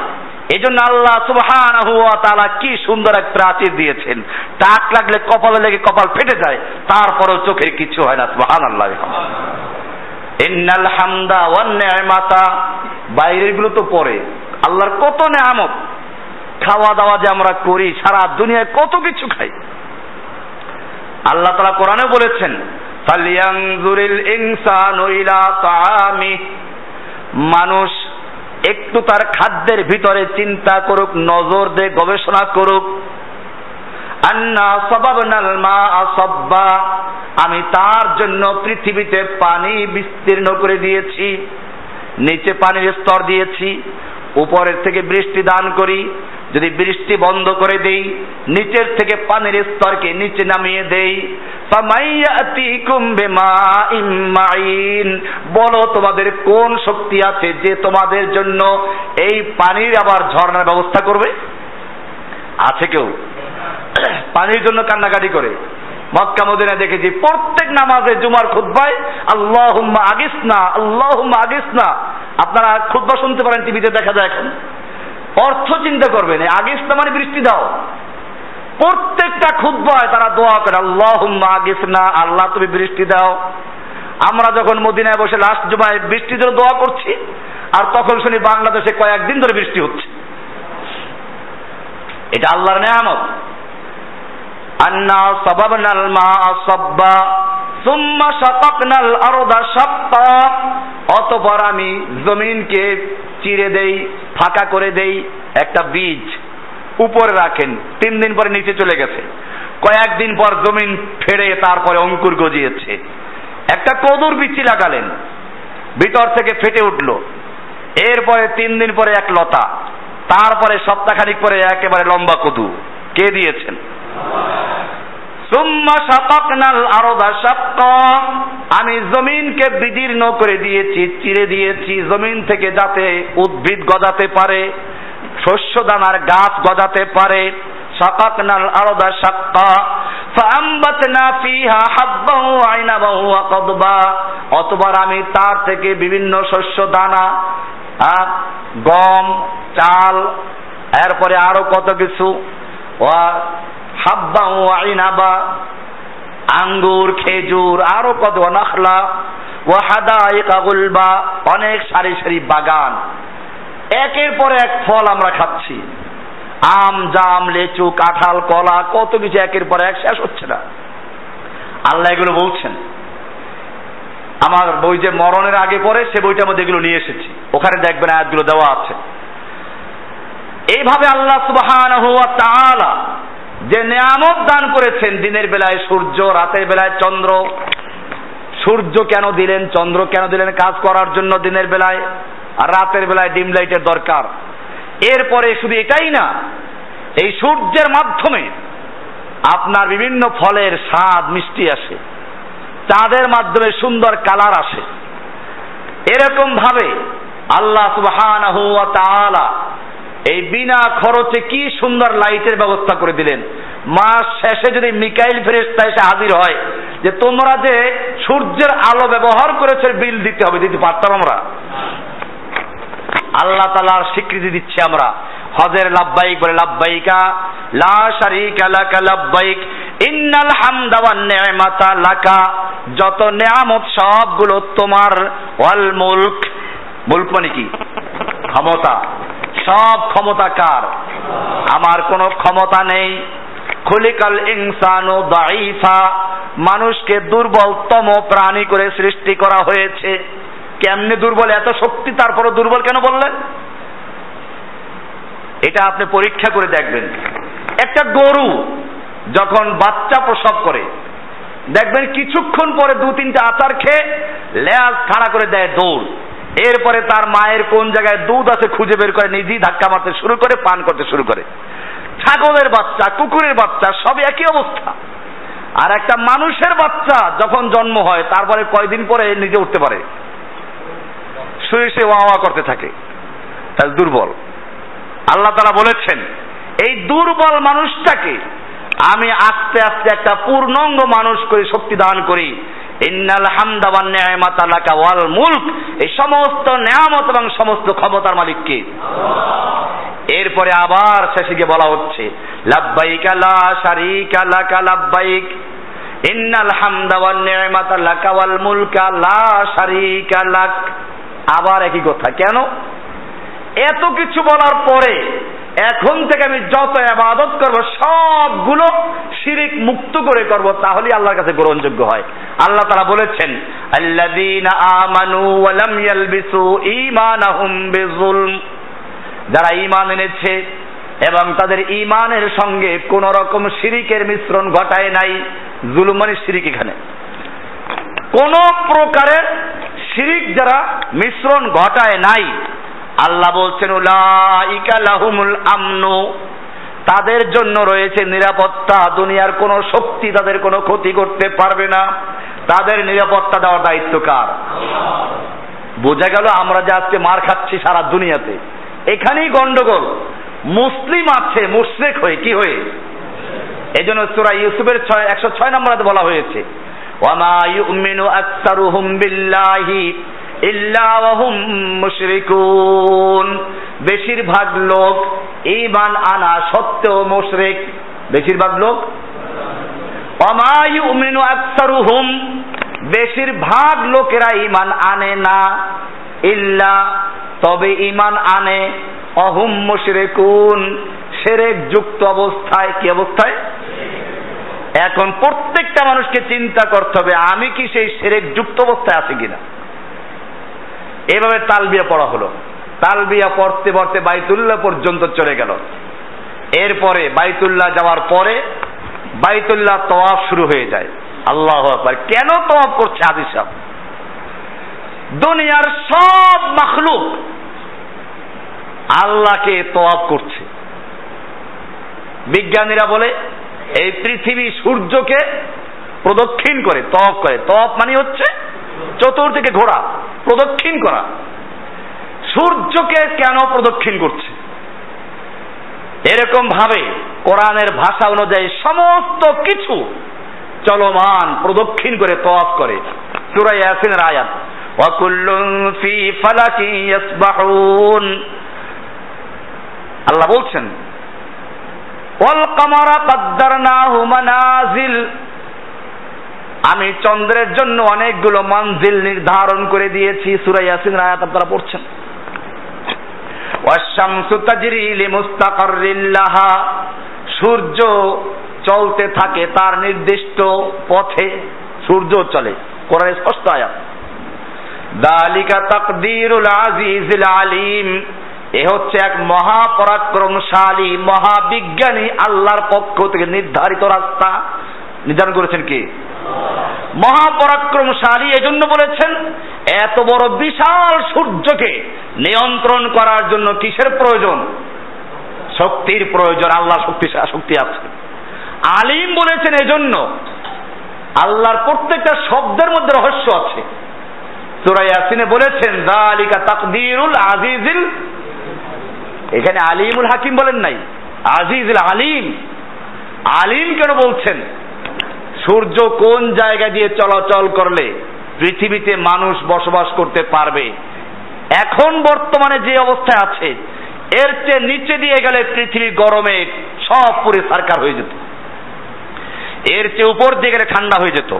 এই জন্য আল্লাহ সুবহানাহু ওয়া তাআলা কি সুন্দর এক প্রাচীর দিয়েছেন। টাক লাগলে কপালে লেগে কপাল ফেটে যায়, তারপরেও চোখের কিছু হয় না, সুবহানাল্লাহ। ইন্নাল হামদা ওয়ান বাইরেরগুলো তো পরে। আল্লাহর কত নেয়ামত। খাওয়া দাওয়া যে আমরা করি, সারা দুনিয়ায় কত কিছু খাই। আল্লাহ তাআলা কোরআনে বলেছেন, ফালিয়ানজুরিল ইনসানু ইলা তাআমি। মানুষ একটু তার খাদ্যের ভিতরে চিন্তা করুক, নজর দে গবেষণা করুক। আন্না সবাবনাল মা আসব্বা আমি তার জন্য পৃথিবীতে পানি বিস্তীর্ণ করে দিয়েছি, নিচে পানির স্তর দিয়েছি, উপরের থেকে বৃষ্টি দান করি, যদি বৃষ্টি বন্ধ করে দেই, নিচের থেকে পানির স্তরকে নিচে নামিয়ে দেই। বলো তোমাদের কোন শক্তি আছে যে তোমাদের জন্য এই পানির আবার ঝর্ণার ব্যবস্থা করবে? আছে কেউ? পানির জন্য কান্নাকাটি করে। মক্কা মদিনা দেখেছি। প্রত্যেক নামাজে জুমার খুদ্বায় আল্লাহ আগিস না আল্লাহ আগিস না আপনারা খুদ্া শুনতে পারেন, টিভিতে দেখা যায় এখন। অর্থ চিন্তা করবেন আগিস না মানে বৃষ্টি দাও। প্রত্যেকটা খুদ্বায় তারা দোয়া করে আল্লাহ আগিস না আল্লাহ তুমি বৃষ্টি দাও। আমরা যখন মদিনায় বসে লাস্ট জুমায় বৃষ্টির জন্য দোয়া করছি, আর তখন শুনি বাংলাদেশে কয়েকদিন ধরে বৃষ্টি হচ্ছে। এটা আল্লাহর নেয়ামত। আন্না সাবাবনাল মা সাব্বা, সুম্মা শাকাকনাল আরদা শাক্কা অতঃপর আমি জমিনকে চিরে দেই, ফাঁকা করে দেই, একটা বীজ উপরে রাখেন, তিন দিন পরে নিচে চলে গেছে। কয়েকদিন পর জমিন ফেড়ে তারপরে অঙ্কুর গজিয়েছে। একটা কদুর বিচি লাগালেন, ভিতর থেকে ফেটে উঠল। এরপরে তিন দিন পরে এক লতা, তারপরে সপ্তাহখানিক পরে একেবারে লম্বা কদু। কে দিয়েছেন? আমি জমিনকে বিদীর্ণ করে দিয়েছি, চিরে দিয়েছি, জমিন থেকে যাতে উদ্ভিদ গজাতে পারে শস্য দানার গাছ গজাতে পারে। সাকাকনাল আরদা সাক্কা ফাআমবাতনা ফিহা হাব্বান ওয়া আইনাবান ওয়া কদবা। অতবার আমি তার থেকে বিভিন্ন শস্য দানা গম, চাল, এরপরে আরও কত কিছু হাব্বা ও আইনাবা আঙ্গুর, খেজুর, আরও কত নাখলা ও হাদাইকা গুলবা, অনেক সারি সারি বাগান। একের পর এক ফল আমরা খাচ্ছি। আম, জাম, লেচু, কাঁঠাল, কলা, কত কিছু একের পর এক শেষ হচ্ছে না। আল্লাহ এগুলো বলছেন। আমার বই যে মরণের আগে পরে সে বইটার মধ্যে এগুলো নিয়ে এসেছি। ওখানে দেখবেন আয়াতগুলো দেওয়া আছে। এইভাবে আল্লাহ সুবহানাহু ওয়া তাআলা যে নিয়ামত দান করেছেন দিনের বেলায় সূর্য, রাতের বেলায় চন্দ্র। সূর্য কেন দিলেন, চন্দ্র কেন দিলেন কাজ করার জন্য দিনের বেলায়? আর রাতের বেলায় ডিম লাইটের দরকার। এরপরে শুধু এটাই না, এই সূর্যের মাধ্যমে আপনার বিভিন্ন ফলের স্বাদ মিষ্টি আসে। চাঁদের মাধ্যমে সুন্দর কালার আসে। এরকম ভাবে আল্লাহ সুবহানাহু এই বিনা খরচে কি সুন্দর লাইটের ব্যবস্থা করে দিলেন। মাস শেষে যদি মিকাইল ফেরেস্তা এসে হাজির হয়, যে তোমরা যে সূর্যের আলো ব্যবহার করেছে বিল দিতে হবে, দিতে পারতাম আমরা। আল্লাহ তালার স্বীকৃতি দিচ্ছি আমরা। হজের লাভবাইক বলে লাভবাইকা লা শারিকা লাকা লাভবাইক ইন্নাল হামদা ওয়ান লাকা, যত নেয়ামত সবগুলো তোমার, ওয়াল মুলক মানে কি? ক্ষমতা। সব ক্ষমতা কার? আমার কোনো ক্ষমতা নেই। খুলিকাল ইনসানু দাইফা মানুষকে দুর্বলতম প্রাণী করে সৃষ্টি করা হয়েছে। কেমনে দুর্বল? এত শক্তি তারপরে দুর্বল কেন বললেন? এটা আপনি পরীক্ষা করে দেখবেন। একটা গরু যখন বাচ্চা প্রসব করে, দেখবেন কিছুক্ষণ পরে দু তিনটা আচার খেয়ে লেজ খাড়া করে দেয় দৌড়। এরপরে তার মায়ের কোন জায়গায় দুধ আছে খুঁজে বের করে নিজেই ধাক্কা মারতে শুরু করে, পান করতে শুরু করে। ছাগলের বাচ্চা, কুকুরের বাচ্চা সব একই অবস্থা। আর একটা মানুষের বাচ্চা যখন জন্ম হয়, তারপরে কয়দিন পরে নিজে উঠতে পারে? শুয়ে সে ওয়া করতে থাকে। তার দুর্বল। আল্লাহ তারা বলেছেন, এই দুর্বল মানুষটাকে আমি আস্তে আস্তে একটা পূর্ণাঙ্গ মানুষ করে শক্তি দান করি। ইন্নাল হামদাবান নিয়ামাত লাকা ওয়াল মুলক। এই সমস্ত নিয়ামত এবং সমস্ত ক্ষমতার মালিককে এরপরে আবার শেষে গিয়ে বলা হচ্ছে, লাব্বাইকা লা শারিকা লাকা লাব্বাইক। ইন্নাল হামদা ওয়ান নিয়ামাত লাকা ওয়াল মুলকা লা শারিকা লাক। আবার একই কথা, কেন? এত কিছু বলার পরে এখন থেকে আমি যত আবাদত করব, সবগুলো শিরিক মুক্ত করে করব, তাহলেই আল্লাহর কাছে গ্রহণযোগ্য হয়। আল্লাহ তারা বলেছেন আমানু যারা ঈমান এনেছে এবং তাদের ঈমানের সঙ্গে কোন রকম শিরিকের মিশ্রণ ঘটায় নাই, জুলুম মানে শিরিক এখানে। কোন প্রকারের শিরিক যারা মিশ্রণ ঘটায় নাই আল্লাহ বলছেন আমনু। তাদের জন্য রয়েছে নিরাপত্তা। দুনিয়ার কোনো শক্তি তাদের কোনো ক্ষতি করতে পারবে না। তাদের নিরাপত্তা দেওয়ার দায়িত্ব কার? বোঝা গেল আমরা যে আজকে মার খাচ্ছি সারা দুনিয়াতে। এখানেই গন্ডগোল। মুসলিম আছে, মুশরেক হয়ে, কি হয়ে? এই জন্য সুরা ইউসুফের ছয়, একশো ছয় নম্বরে বলা হয়েছে ওয়ামা ইউমিনু আকসারুহুম বিল্লাহি বেশিরভাগ লোক ঈমান আনা সত্ত্বেও মুশরিক। বেশিরভাগ লোক? ইউমিনু আকসারুহুম। বেশিরভাগ লোকেরা ঈমান আনে না। ইল্লা, তবে ঈমান আনে। অহুম মুশরিকুন। সেরেক যুক্ত অবস্থায় কি অবস্থায়? এখন প্রত্যেকটা মানুষকে চিন্তা করতে হবে, আমি কি সেই সেরেক যুক্ত অবস্থায় আছি কিনা? এভাবে তালবিয়া পড়া হলো। তালবিয়া পড়তে পড়তে বাইতুল্লাহ পর্যন্ত চলে গেল। এরপরে বাইতুল্লাহ যাওয়ার পরে বাইতুল্লাহ তওয়াফ শুরু হয়ে যায়। আল্লাহ আকবার। কেন তওয়াফ করছে আদি সাহ দুনিয়ার সব মখলুক আল্লাহকে তওয়াফ করছে। বিজ্ঞানীরা বলে, এই পৃথিবী সূর্যকে প্রদক্ষিণ করে তফ করে। তফ মানে হচ্ছে চতুর্দিকে ঘোরা। প্রদক্ষিণ করা। সূর্যকে কেন প্রদক্ষিণ করছে? এরকম ভাবে কোরআনের ভাষা অনুযায়ী সমস্ত কিছু চলমান প্রদক্ষিণ করে তফ করে। সুরাই ইয়াসিনের আয়াত ওয়াকুল্লুন ফি ফালাকি ইয়াসবাহুন। আল্লাহ বলছেন, ওয়াল কামারা কাদ্দারনাহু মানাজিল। আমি চন্দ্রের জন্য অনেকগুলো মঞ্জিল নির্ধারণ করে দিয়েছি। সূরা ইয়াসিন আয়াত আপনারা পড়ছেন। ওয়াশামসু তাজরি লিমুস্তাকাররিন সূর্য চলতে থাকে তার নির্দিষ্ট পথে। সূর্য চলে। কোরআনে স্পষ্ট আয়াত। দালিকা তাকদীরুল আজিজিল আলিম। এ হচ্ছে এক মহাপরাক্রমশালী, মহাবিজ্ঞানী আল্লাহর পক্ষ থেকে নির্ধারিত রাস্তা। নির্ধারণ করেছেন কি? মহাপরাক্রমশালী এজন্য বলেছেন, এত বড় বিশাল সূর্যকে নিয়ন্ত্রণ করার জন্য কিসের প্রয়োজন? শক্তির প্রয়োজন, আল্লাহ শক্তি শক্তি আছে। আলিম বলেছেন এজন্য, আল্লাহর প্রত্যেকটা শব্দের মধ্যে রহস্য আছে। সুরাই ইয়াসিনে বলেছেন দালিকা তাকদিরুল আজিজিল এখানে আলিমুল হাকিম বলেন নাই, আজিজুল আলিম। আলিম কেন বলছেন? সূর্য কোন জায়গা দিয়ে চলাচল করলে পৃথিবীতে মানুষ বসবাস করতে পারবে? এখন বর্তমানে যে অবস্থায় আছে, এর চেয়ে নিচে দিয়ে গেলে পৃথিবী গরমে সব পুরে সারকার হয়ে যেত। এর চেয়ে উপর দিয়ে গেলে ঠান্ডা হয়ে যেত।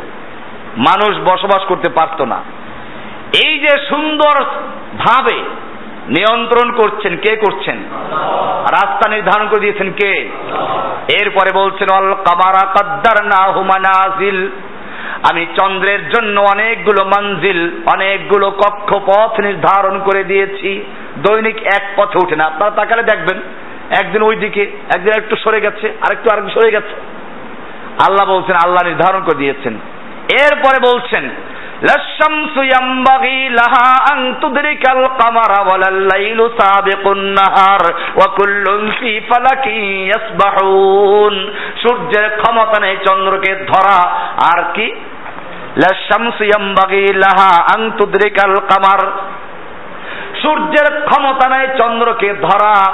মানুষ বসবাস করতে পারতো না। এই যে সুন্দর ভাবে নিয়ন্ত্রণ করছেন, কে করছেন? রাস্তা নির্ধারণ করে দিয়েছেন কে? এরপরে বলছেন অল কামারা কাদ্দার না হুমানাজিল আমি চন্দ্রের জন্য অনেকগুলো মঞ্জিল, অনেকগুলো কক্ষপথ নির্ধারণ করে দিয়েছি। দৈনিক এক পথে উঠে না। আপনারা তাকালে দেখবেন, একদিন ওই দিকে একদিন একটু সরে গেছে, আরেকটু আরেকটু সরে গেছে। আল্লাহ বলছেন, আল্লাহ নির্ধারণ করে দিয়েছেন। এরপরে বলছেন للشمس ينبغي لها أن تدرك القمر ولا الليل سابق النهار وكل في فلك يسبحون সূর্যের ক্ষমতা নেই চন্দ্রকে ধরা আর কি للشمس ينبغي لها أن تدرك القمر সূর্যের ক্ষমতা নেই, চন্দ্রকে ধরা।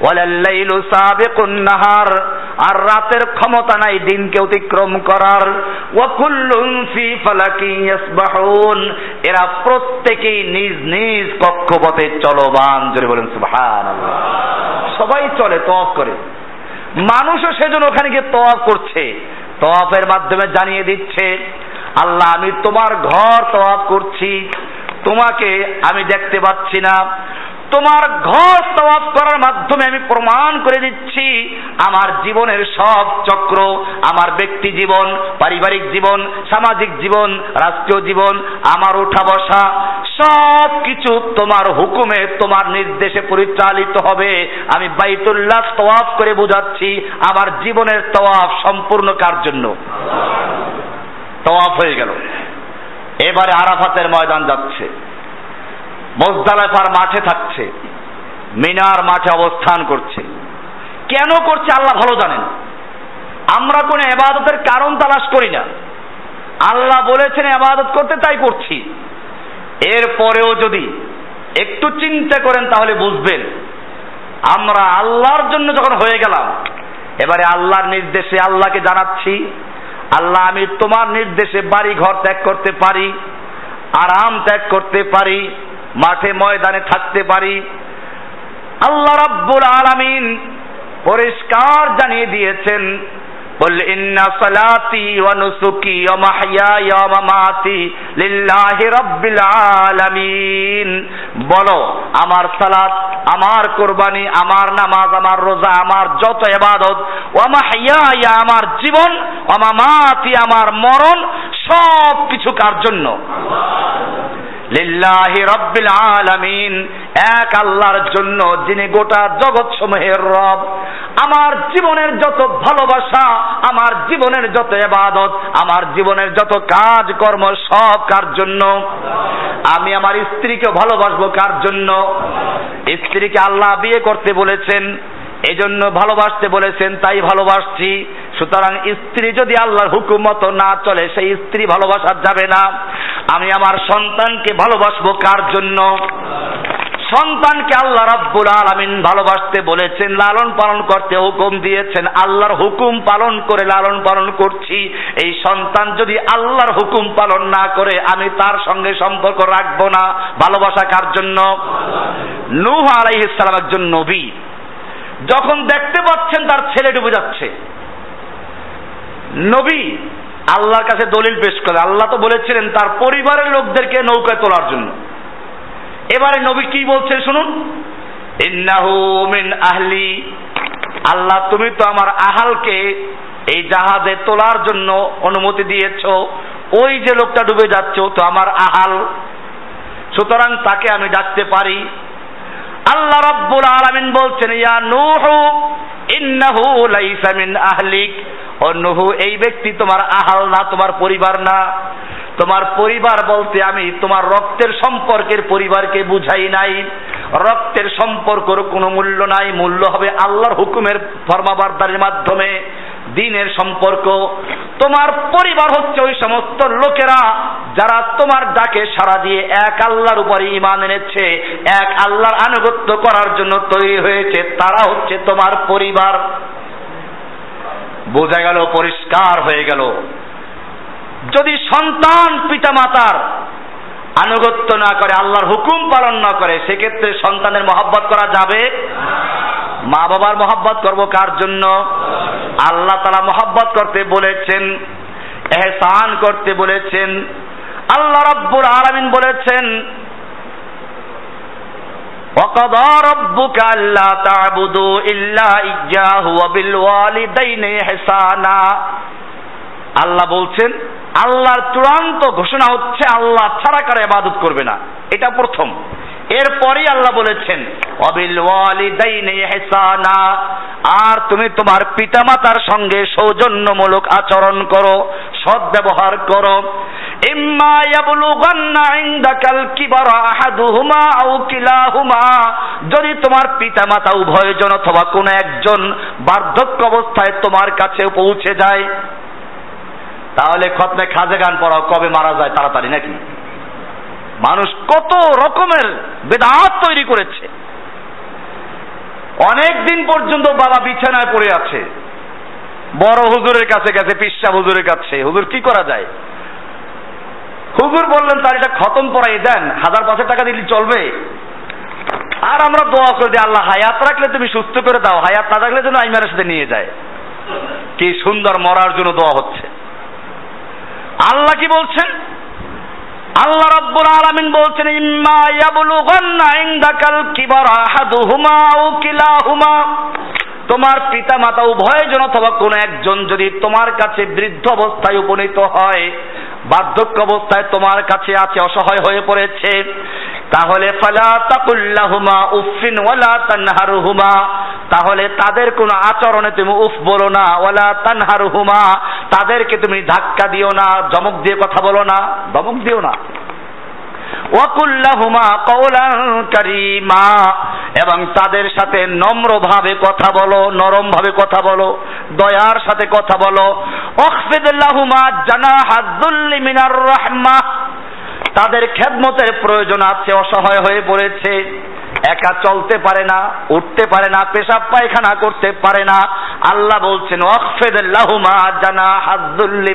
ওয়ালাল্লাইলু সাবিকুন নাহার, আর রাতের ক্ষমতা নাই, দিনকে অতিক্রম করার। ওয়া কুল্লুন ফি ফালাকি ইয়াসবাহুন, এরা প্রত্যেকেই নিজ নিজ কক্ষপথে চলবান। জোরে বলেন, সুবহানাল্লাহ। সবাই চলে, তওয়াফ করে। মানুষও সেজন্য ওখানে গিয়ে তওয়াফ করছে। তওয়াফের মাধ্যমে জানিয়ে দিচ্ছে, আল্লাহ, আমি তোমার ঘর তওয়াফ করছি। তোমাকে আমি দেখতে পাচ্ছি না। তোমার ঘর তওয়াফ করার মাধ্যমে আমি প্রমাণ করে দিচ্ছি, আমার জীবনের সব চক্র, আমার ব্যক্তি জীবন, পারিবারিক জীবন, সামাজিক জীবন, রাষ্ট্রীয় জীবন, আমার ওঠা বসা সব কিছু তোমার হুকুমে, তোমার নির্দেশে পরিচালিত হবে। আমি বাইতুল্লাহ তওয়াফ করে বোঝাচ্ছি, আমার জীবনের তওয়াফ সম্পূর্ণ কার জন্য? তওয়াফ হয়ে গেল। এবারে আরাফাতের ময়দান যাচ্ছে। মোজদালেফার মাঠে থাকছে। মিনার মাঠে অবস্থান করছে। কেন করছে আল্লাহ ভালো জানেন। আমরা কোনো এবাদতের কারণ তালাশ করি না। আল্লাহ বলেছেন, এবাদত করতে তাই করছি। এরপরেও যদি একটু চিন্তা করেন, তাহলে বুঝবেন, আমরা আল্লাহর জন্য যখন হয়ে গেলাম, এবারে আল্লাহর নির্দেশে আল্লাহকে জানাচ্ছি আল্লাহ, আমি তোমার নির্দেশে বাড়ি ঘর ত্যাগ করতে পারি, আরাম ত্যাগ করতে পারি, মাঠে ময়দানে থাকতে পারি। আল্লাহ রাব্বুল আলামিন পরিষ্কার জানিয়ে দিয়েছেন قل إن صلاتي ونسكي ومحياي ومماتي لله رب العالمين বলো আমার সালাত আমার কোরবানি আমার নামাজ আমার রোজা আমার যত এবাদত ওয়ামাহিয়া আমার জীবন ওয়ামামাতি আমার মরণ সব কিছু কার জন্য লিল্লাহি রব্বিল আলামিন। এক আল্লাহর জন্য যিনি গোটা জগৎ সমূহের রব। আমার জীবনের যত ভালোবাসা, আমার জীবনের যত এবাদত আমার জীবনের যত কাজ কর্ম সব কার জন্য? আমি আমার স্ত্রীকে ভালোবাসবো কার জন্য? স্ত্রীকে আল্লাহ বিয়ে করতে বলেছেন, এজন্য ভালোবাসতে বলেছেন, তাই ভালোবাসছি। সুতরাং স্ত্রী যদি আল্লাহর হুকুম মতো না চলে, সেই স্ত্রী ভালোবাসা যাবে না। আমি আমার সন্তানকে ভালোবাসবো কার জন্য? সন্তানকে আল্লাহ রাব্বুল আলামিন ভালোবাসতে বলেছেন, লালন পালন করতে হুকুম দিয়েছেন, আল্লাহর হুকুম পালন করে লালন পালন করছি। এই সন্তান যদি আল্লাহর হুকুম পালন না করে, আমি তার সঙ্গে সম্পর্ক রাখব না। ভালোবাসা কার জন্য? নূহ আলাইহিস সালাম একজন নবী। যখন দেখতে পাচ্ছেন তার ছেলে ডুবে যাচ্ছে। নবী আল্লাহর কাছে দলিল পেশ করে। আল্লাহ তো বলেছিলেন, তার পরিবারের লোকদেরকে নৌকায় তোলার জন্য। এবারে নবী কি বলছেন শুনুন? আহলি। আল্লাহ, তুমি তো আমার আহালকে এই জাহাজে তোলার জন্য অনুমতি দিয়েছ। ওই যে লোকটা ডুবে যাচ্ছে তো আমার আহাল। সুতরাং তাকে আমি ডাকতে পারি। আল্লাহ রাব্বুল আলামিন বলছেন, ইয়া নূহু, ইন্নাহু লাইসা মিন আহলিক। ও নূহু এই ব্যক্তি তোমার আহাল না, তোমার পরিবার না। তোমার পরিবার বলতে আমি তোমার রক্তের সম্পর্কের পরিবারকে বুঝাই নাই। রক্তের সম্পর্কর কোনো মূল্য নাই, মূল্য হবে আল্লাহর হুকুমের ফরমাবারদারের মাধ্যমে দিনের সম্পর্ক। তোমার পরিবার হচ্ছে ওই সমস্ত লোকেরা যারা তোমার ডাকে সারা দিয়ে এক আল্লাহর উপরে ইমান এনেছে, এক আল্লাহর আনুগত্য করার জন্য তৈরি হয়েছে, তারা হচ্ছে তোমার পরিবার। বোঝা গেল, পরিষ্কার হয়ে গেল। যদি সন্তান পিতা মাতার আনুগত্য না করে, আল্লাহর হুকুম পালন না করে, সেক্ষেত্রে সন্তানের মহব্বত করা যাবে? মা বাবার মহব্বত করব কার জন্য? আল্লাহ তালা মহব্বত করতে বলেছেন, এহসান করতে বলেছেন, আল্লাহ রব্বুর আলামিন বলেছেন وقضى ربك ألا تعبدوا إلا إياه وبالوالدين إحسانا আল্লাহ বলছেন আল্লাহর চূড়ান্ত ঘোষণা হচ্ছে আল্লাহ ছাড়া কারো ইবাদত করবে না এটা প্রথম এরপরেই আল্লাহ বলেছেন, অবিল আর তুমি তোমার পিতামাতার সঙ্গে সৌজন্যমূলক আচরণ করো, সৎ ব্যবহার করো। ইম্মা ইয়াবলুগান্না ইনদাকাল কিবারা আহাদুহুমা আও যদি তোমার পিতামাতা উভয়জন অথবা কোনো একজন বার্ধক্য অবস্থায় তোমার কাছে পৌঁছে যায়, তাহলে খতনে খাজে গান পড়াও, কবে মারা যায় তাড়াতাড়ি নাকি? মানুষ কত রকমের বেদাত তৈরি করেছে। অনেক দিন পর্যন্ত বাবা বিছানায় পড়ে আছে। বড় হুজুরের কাছে গেছে, পিসা হুজুরের কাছে। হুজুর, কি করা যায়? হুজুর বললেন, তার এটা খতম পড়াই, দেন। হাজার পাঁচশো টাকা দিলে চলবে। আর আমরা দোয়া করে দিই, আল্লাহ, হায়াত রাখলে তুমি সুস্থ করে দাও। হায়াত না থাকলে যেন আইমারের সাথে নিয়ে যায়। কি সুন্দর মরার জন্য দোয়া হচ্ছে। আল্লাহ কি বলছেন? আল্লাহ রাব্বুল আলামিন বলছেন ইম্মা ইয়াবলুগান্না ইনদাকাল কিবারা আহাদুহুমা আও কিলাহুমা। তোমার পিতা মাতা উভয়জন অথবা কোনো একজন যদি তোমার কাছে বৃদ্ধ অবস্থায় উপনীত হয়, বার্ধক্য অবস্থায় তোমার কাছে আছে, অসহায় হয়ে পড়েছে, তাহলে ফালা তাকুল্লাহুমা উফিন ওয়ালা তাহলে তাদের কোনো আচরণে তুমি উফ বলো না, ওয়ালা তানহারুহুমা, তাদেরকে তুমি ধাক্কা দিও না, জমক দিয়ে কথা বলো না, দমক দিও না। ওয়াকুল্লাহুমা কওলান কারীমা। এবং তাদের সাথে নম্রভাবে কথা বলো, নরমভাবে কথা বলো, দয়ার সাথে কথা বলো। অখফিদুল্লাহুমা জানা হাদুল্লি মিনার রাহমা। তাদের খেদমতের প্রয়োজন আছে, অসহায় হয়ে পড়েছে। একা চলতে পারে না, উঠতে পারে না, পেশাব পায়খানা করতে পারে না। আল্লাহ বলছেন ওয়াকফিদুল্লাহুমা জানা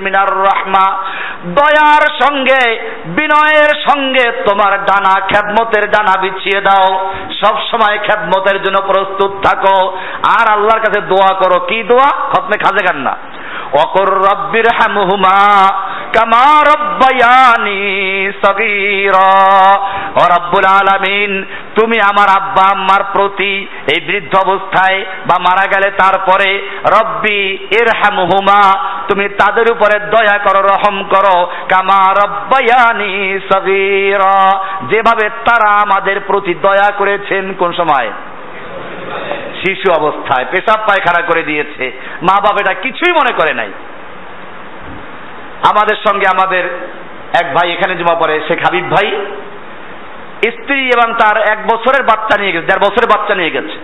মিনার রহমা। দয়ার সঙ্গে, বিনয়ের সঙ্গে তোমার ডানা খেদমতের ডানা বিছিয়ে দাও। সব সময় খেদমতের জন্য প্রস্তুত থাকো। আর আল্লাহর কাছে দোয়া করো। কি দোয়া? খতমে খাজে গান না অকর রব্বির হামহুমা কামা রব্বায়ানি সগীরা। ও রব্বুল তুমি আমার আব্বা আম্মার প্রতি এই বৃদ্ধ অবস্থায় বা মারা গেলে তারপরে রব্বি ইরহামহুমা, তুমি তাদের উপরে দয়া করো, রহম করো। কামা রব্বায়ানি সগীরা। যেভাবে তারা আমাদের প্রতি দয়া করেছেন, কোন সময়? শিশু অবস্থায়, পেশাব পায়খানা করে দিয়েছে। মা বাবা এটা কিছুই মনে করে নাই। আমাদের সঙ্গে আমাদের এক ভাই এখানে জমা পড়ে, শেখ হাবিব ভাই। স্ত্রী এবং তার এক বছরের বাচ্চা নিয়ে গেছে, দেড় বছরের বাচ্চা নিয়ে গেছে।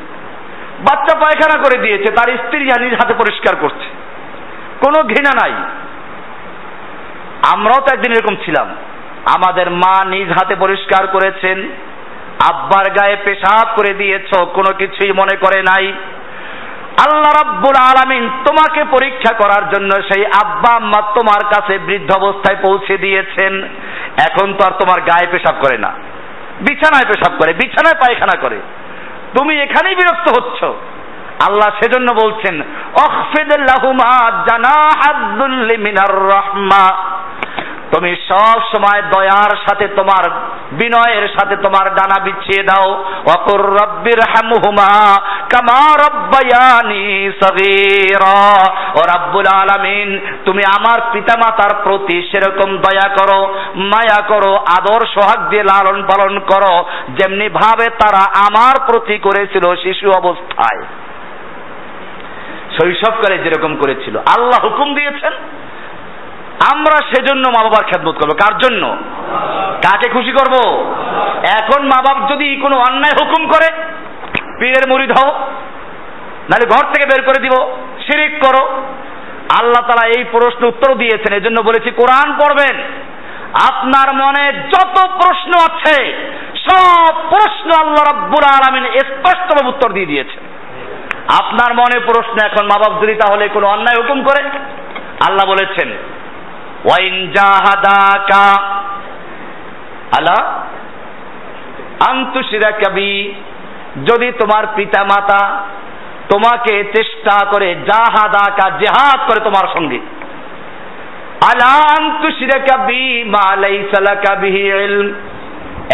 বাচ্চা পায়খানা করে দিয়েছে, তার স্ত্রী নিজ হাতে পরিষ্কার করছে। কোনো ঘৃণা নাই। আমরাও তো একদিন এরকম ছিলাম। আমাদের মা নিজ হাতে পরিষ্কার করেছেন, আব্বার গায়ে পেশাব করে দিয়েছ, কোনো কিছুই মনে করে নাই। আল্লাহ রাব্বুল আলামিন তোমাকে পরীক্ষা করার জন্য সেই আব্বা আম্মা তোমার কাছে বৃদ্ধ অবস্থায় পৌঁছে দিয়েছেন। এখন তো আর তোমার গায়ে পেশাব করে না। বিছানায় পেশাব করে, বিছানায় পায়খানা করে। তুমি এখানেই বিরক্ত হচ্ছ। আল্লাহ সেজন্য বলছেন অখফিদুল্লাহুমা জানাহাদুল্লি মিনার রাহমা। তুমি সব সময় দয়ার সাথে তোমার বিনয়ের সাথে তোমার ডানা বিছিয়ে দাও। অকুর রব্বির হামহুমা কামা রব্বায়ানি সগীরা। ও রাব্বুল আলামিন, তুমি আমার পিতামাতার প্রতি সেরকম দয়া করো, মায়া করো, আদর সোহাগ দিয়ে লালন পালন করো, যেমনি ভাবে তারা আমার প্রতি করেছিল শিশু অবস্থায়। শৈশবকালে যেরকম করেছিল, আল্লাহ হুকুম দিয়েছেন। আমরা সেজন্য মা বাবার খেদমত করব। কার জন্য? কাকে খুশি করব? এখন মা বাপ যদি কোনো অন্যায় হুকুম করে, পীরের মুড়িদ হও, নাহলে ঘর থেকে বের করে দিব, শিরিক করো। আল্লাহ তালা এই প্রশ্ন উত্তর দিয়েছেন, এজন্য বলেছি, কোরআন পড়বেন। আপনার মনে যত প্রশ্ন আছে, সব প্রশ্ন আল্লাহ রাব্বুল আলামিন স্পষ্টভাবে উত্তর দিয়ে দিয়েছেন। আপনার মনে প্রশ্ন এখন মা বাপ যদি তাহলে কোনো অন্যায় হুকুম করে, আল্লাহ বলেছেন ওয়াইন যদি তোমার পিতা মাতা তোমাকে চেষ্টা করে জাহাদাকা জেহাদ করে তোমার সঙ্গে।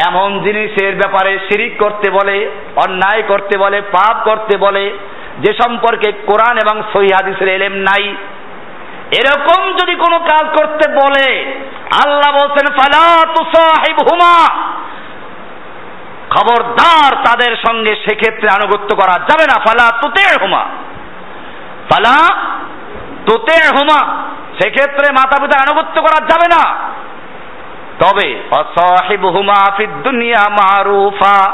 এমন জিনিসের ব্যাপারে শিরিক করতে বলে, অন্যায় করতে বলে, পাপ করতে বলে, যে সম্পর্কে কোরআন এবং সহি হাদিসের এলেম নাই। এরকম যদি কোনো কাজ করতে বলে, আল্লাহ বলছেন, ফালা হুমা খবরদার তাদের সঙ্গে সেক্ষেত্রে আনুগত্য করা যাবে না। ফালা তুতে হুমা ফালা তুতে হুমা সেক্ষেত্রে মাতা পিতার আনুগত্য করা যাবে না। তবে অসাহিব হুমা ফিদ দুনিয়া মারুফা।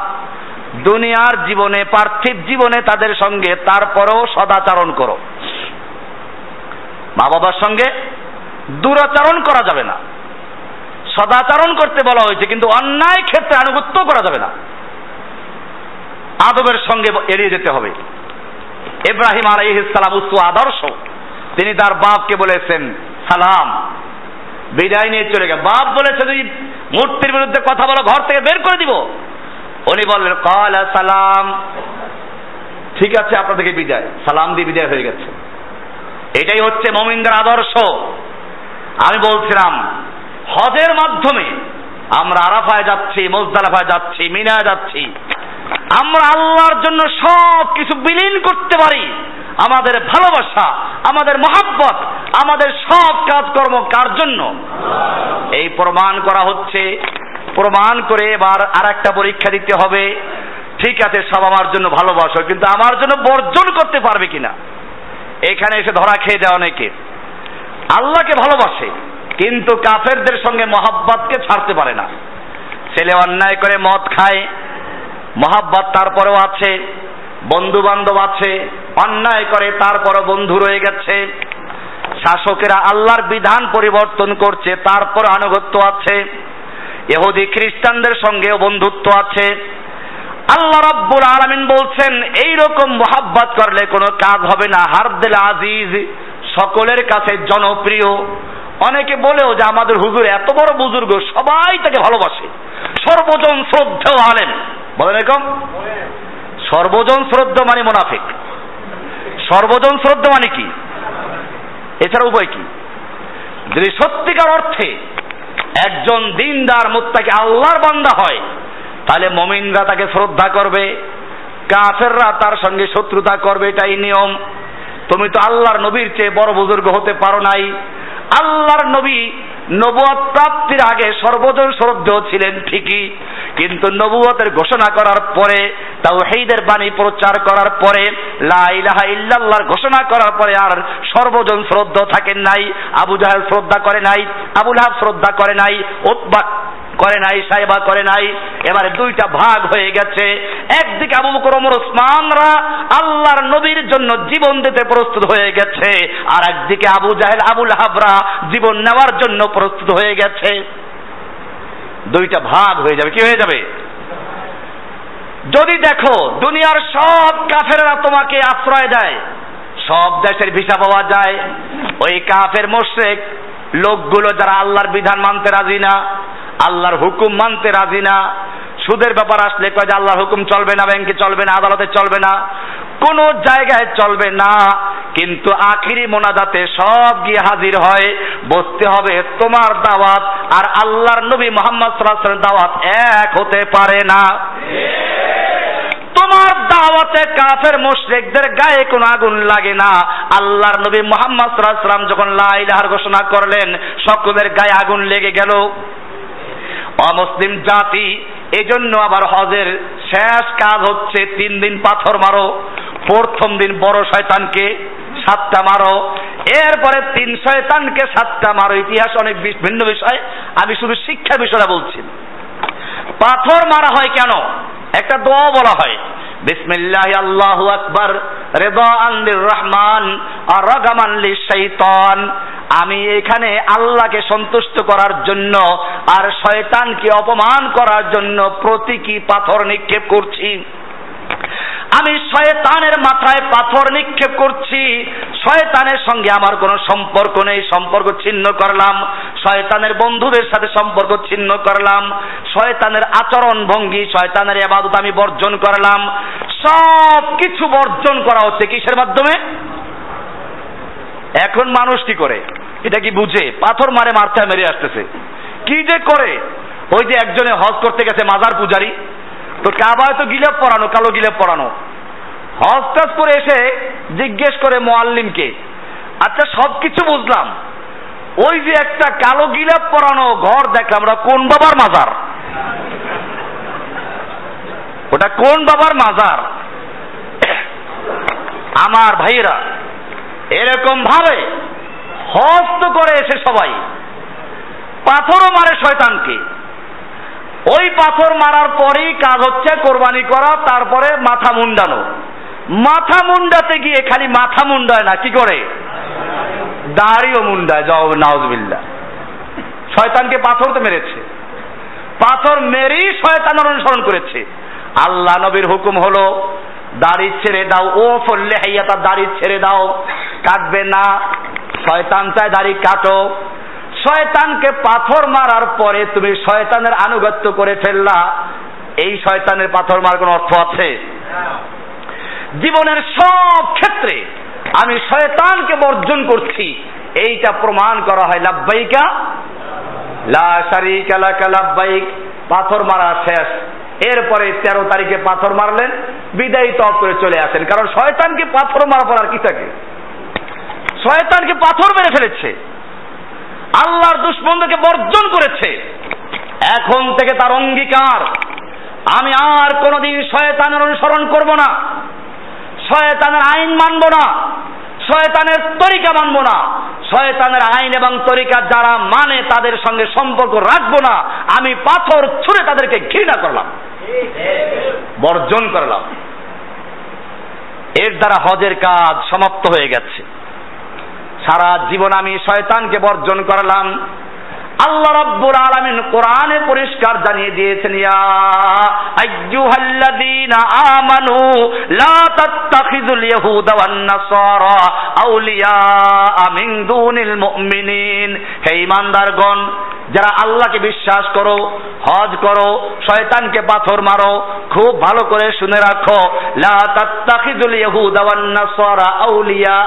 দুনিয়ার জীবনে, পার্থিব জীবনে তাদের সঙ্গে, তারপরেও সদাচরণ করো। মা বাবার সঙ্গে দুরাচরণ করা যাবে না। সদাচরণ করতে বলা হয়েছে, কিন্তু অন্যায় ক্ষেত্রে আনুগত্য করা যাবে না। আদবের সঙ্গে এড়িয়ে যেতে হবে। ইব্রাহিম আলাইহিসসালাম উস্তু আদর্শ। তিনি তার বাপকে বলেছেন, সালাম। বিদায় নিয়ে চলে গেল। বাপ বলেছে যদি মূর্তির বিরুদ্ধে কথা বলো, ঘর থেকে বের করে দিব। উনি বললেন কল সালাম। ঠিক আছে, আপনাদেরকে বিদায়। সালাম দিয়ে বিদায় হয়ে গেছে। এটাই হচ্ছে মমিনদের আদর্শ। আমি বলছিলাম, হজের মাধ্যমে আমরা আরাফায় যাচ্ছি, মোজদালাফায় যাচ্ছি, মিনায় যাচ্ছি। আমরা আল্লাহর জন্য সব কিছু বিলীন করতে পারি। আমাদের ভালোবাসা, আমাদের মহাব্বত, আমাদের সব কাজকর্ম কার জন্য? এই প্রমাণ করা হচ্ছে। প্রমাণ করে এবার আর একটা পরীক্ষা দিতে হবে। ঠিক আছে, সব আমার জন্য ভালোবাসো, কিন্তু আমার জন্য বর্জন করতে পারবে কিনা? এখানে এসে ধরা খেয়ে যায় অনেকে আল্লাহকে ভালোবাসে, কিন্তু কাফেরদের সঙ্গে মহাব্বাতকে ছাড়তে পারে না। ছেলে অন্যায় করে মদ খায়, মহাব্বাত তারপরেও আছে বন্ধু বান্ধব আছে, অন্যায় করে তারপরও বন্ধু রয়ে গেছে। শাসকেরা আল্লাহর বিধান পরিবর্তন করছে, তারপর আনুগত্য আছে। এহুদি খ্রিস্টানদের সঙ্গেও বন্ধুত্ব আছে। আল্লাহ রাব্বুল আলামিন বলছেন এই রকম মোহাব্বত করলে কোনো কাজ হবে না। হারদেল আজিজ সকলের কাছে জনপ্রিয়। অনেকে বলেও যে আমাদের হুজুর এত বড় বুজুর্গ, সবাই তাকে ভালোবাসে। সর্বজন শ্রদ্ধেয় আলেন বলেন এরকম? সর্বজন শ্রদ্ধ মানে মোনাফিক। সর্বজন শ্রদ্ধ মানে কি? এছাড়া উপায় কি? যদি সত্যিকার অর্থে একজন দিনদার মোত্তাকে আল্লাহর বান্দা হয় তাহলে মমিনরা তাকে শ্রদ্ধা করবে, কাফেররা তার সঙ্গে শত্রুতা করবে, এটাই নিয়ম। তুমি তো আল্লাহর নবীর চেয়ে বড় বুজুর্গ হতে পারো নাই। আল্লাহর নবী নবুয়ত প্রাপ্তির আগে সর্বজন শ্রদ্ধেয় ছিলেন, ঠিকই। কিন্তু নবুয়তের ঘোষণা করার পরে, তাওহীদের বাণী প্রচার করার পরে, লা ইলাহা ইল্লাল্লাহর ঘোষণা করার পরে আর সর্বজন শ্রদ্ধ থাকেন নাই। আবু জাহেল শ্রদ্ধা করে নাই, আবুল হাব শ্রদ্ধা করে নাই উতবা করে নাই সাহেবা করে নাই। এবারে দুইটা ভাগ হয়ে গেছে। একদিকে আবু বকর, ওমর, ওসমানরা আল্লাহর নবীর জন্য জীবন দিতে প্রস্তুত হয়ে গেছে। আর একদিকে আবু জাহেল, আবুল হাবরা জীবন নেওয়ার জন্য প্রস্তুত হয়ে গেছে। দুইটা ভাগ হয়ে যাবে। কি হয়ে যাবে? যদি দেখো, দুনিয়ার সব কাফেরা তোমাকে আশ্রয় দেয়। সব দেশের ভিসা পাওয়া যায়। ওই কাফের মোশেক, লোকগুলো যারা আল্লাহর বিধান মানতে রাজি না, আল্লাহর হুকুম মানতে রাজি না সুদের ব্যাপার আসলে কয় যে আল্লাহর হুকুম চলবে না, ব্যাংকে চলবে না, আদালতে চলবে না, কোন জায়গায় চলবে না, কিন্তু আখিরি মোনাজাতে সব গিয়ে হাজির হয়, বসতে হবে তোমার দাওয়াত, আর আল্লাহর নবী মোহাম্মদ সাল্লাহ দাওয়াত এক হতে পারে না। তোমার দাওয়াতে কাফের মুশরিকদের গায়ে কোনো আগুন লাগে না। আল্লাহর নবী মোহাম্মদ সাল্লাল্লাহু যখন লা ইলাহার ঘোষণা করলেন, সকলের গায়ে আগুন লেগে গেল। অমুসলিম জাতি এজন্য আবার হজের শেষ কাজ হচ্ছে তিন দিন পাথর মারো, প্রথম দিন বড় শয়তানকে সাতটা মারো। এরপরে তিন শয়তানকে সাতটা মারো। ইতিহাস অনেক ভিন্ন বিষয়। আমি শুধু শিক্ষা বিষয়টা বলছি। পাথর মারা হয় কেন? একটা দোয়া বলা হয়। বিসমিল্লাহ আল্লাহু আকবার রেদা আন্দির রহমান আর শৈতান আমি এখানে আল্লাহকে সন্তুষ্ট করার জন্য আর শয়তানকে অপমান করার জন্য প্রতীকী পাথর নিক্ষেপ করছি। আমি শয়তানের মাথায় পাথর নিক্ষেপ করছি। শয়তানের সঙ্গে আমার কোনো সম্পর্ক নেই, সম্পর্ক ছিন্ন করলাম। শয়তানের বন্ধুদের সাথে সম্পর্ক ছিন্ন করলাম। শয়তানের আচরণ ভঙ্গি, শয়তানের আবাদত আমি বর্জন করলাম। সব কিছু বর্জন করা হচ্ছে কিসের মাধ্যমে? এখন মানুষ কি করে? এটা কি বুঝে? পাথর মারে মারতে মেরে আসতেছে। কি যে করে? ওই যে একজনে হজ করতে গেছে মাজার পূজারি। তো কাবায় তো গিলেপ পরানো, কালো গিলাপ পরানো। হজ টাজ করে এসে জিজ্ঞেস করে মোয়াল্লিমকে আচ্ছা সব কিছু বুঝলাম। ওই যে একটা কালো গিলাপ পরানো ঘর দেখলাম আমরা কোন বাবার মাজার? ওটা কোন বাবার মাজার? আমার ভাইয়েরা, এরকম ভাবে হস্ত করে এসে সবাই, পাথরও মারে শয়তানকে। ওই পাথর মারার পরেই কাজ হচ্ছে কোরবানি করা, তারপরে মাথা মুন্ডানো। মাথা মুন্ডাতে গিয়ে খালি মাথা মুন্ডায় না, কি করে? দাড়িও মুন্ডায়, যাও নাউজবিল্লা শয়তানকে পাথর তো মেরেছে। পাথর মেরেই শয়তান অনুসরণ করেছে। আল্লাহ নবীর হুকুম হলো, দাড়ি ছেড়ে দাও, ও ফললে হাইয়া তার দাড়ি ছেড়ে দাও। কাটবে না, শয়তান চায় দাড়ি কাটো। শয়তানকে পাথর মারার পরে তুমি শয়তানের আনুগত্য করে ফেললা। এই শয়তানের পাথর মারার কোনো অর্থ আছে? জীবনের সব ক্ষেত্রে আমি শয়তানকে বর্জন করছি। এইটা প্রমাণ করা হয়, লাব্বাইকা। লা শারিকা লাকা পাথর মারা শেষ। এরপরে তেরো তারিখে পাথর মারলেন। বিদায়ী তফ করে চলে আসেন। কারণ শয়তানকে পাথর মারার পর আর কি থাকে? শয়তানকে পাথর মেরে ফেলেছে। আল্লাহর দুশ্মনদেরকে বর্জন করেছে। এখন থেকে তার অঙ্গীকার। আমি আর কোনোদিন শয়তানের অনুসরণ করব না। শয়তানের আইন মানব না। শয়তানের তরিকা মানব না। শয়তানের আইন এবং তরিকা যারা মানে তাদের সঙ্গে সম্পর্ক রাখব না। আমি পাথর ছুঁড়ে তাদেরকে ঘৃণা করলাম। বর্জন করলাম। এর দ্বারা হজের কাজ সমাপ্ত হয়ে গেছে। সারা জীবন আমি শয়তানকে বর্জন করলাম। আল্লাহ রাব্বুল আলামিন কোরআনে পরিষ্কার জানিয়ে দিয়েছেন, ইয়া আইয়ুহাল্লাযীনা আমানু লা তাত্তাখিযুল ইয়াহুদা ওয়ান নাসারা আউলিয়া মিন দুনিল মুমিনিন। হে ঈমানদারগণ, যারা আল্লাহকে বিশ্বাস করো, হজ করো, শয়তানকে পাথর মারো, খুব ভালো করে শুনে রাখো, লা তাত্তাখিযুল ইয়াহুদা ওয়ান নাসারা আউলিয়া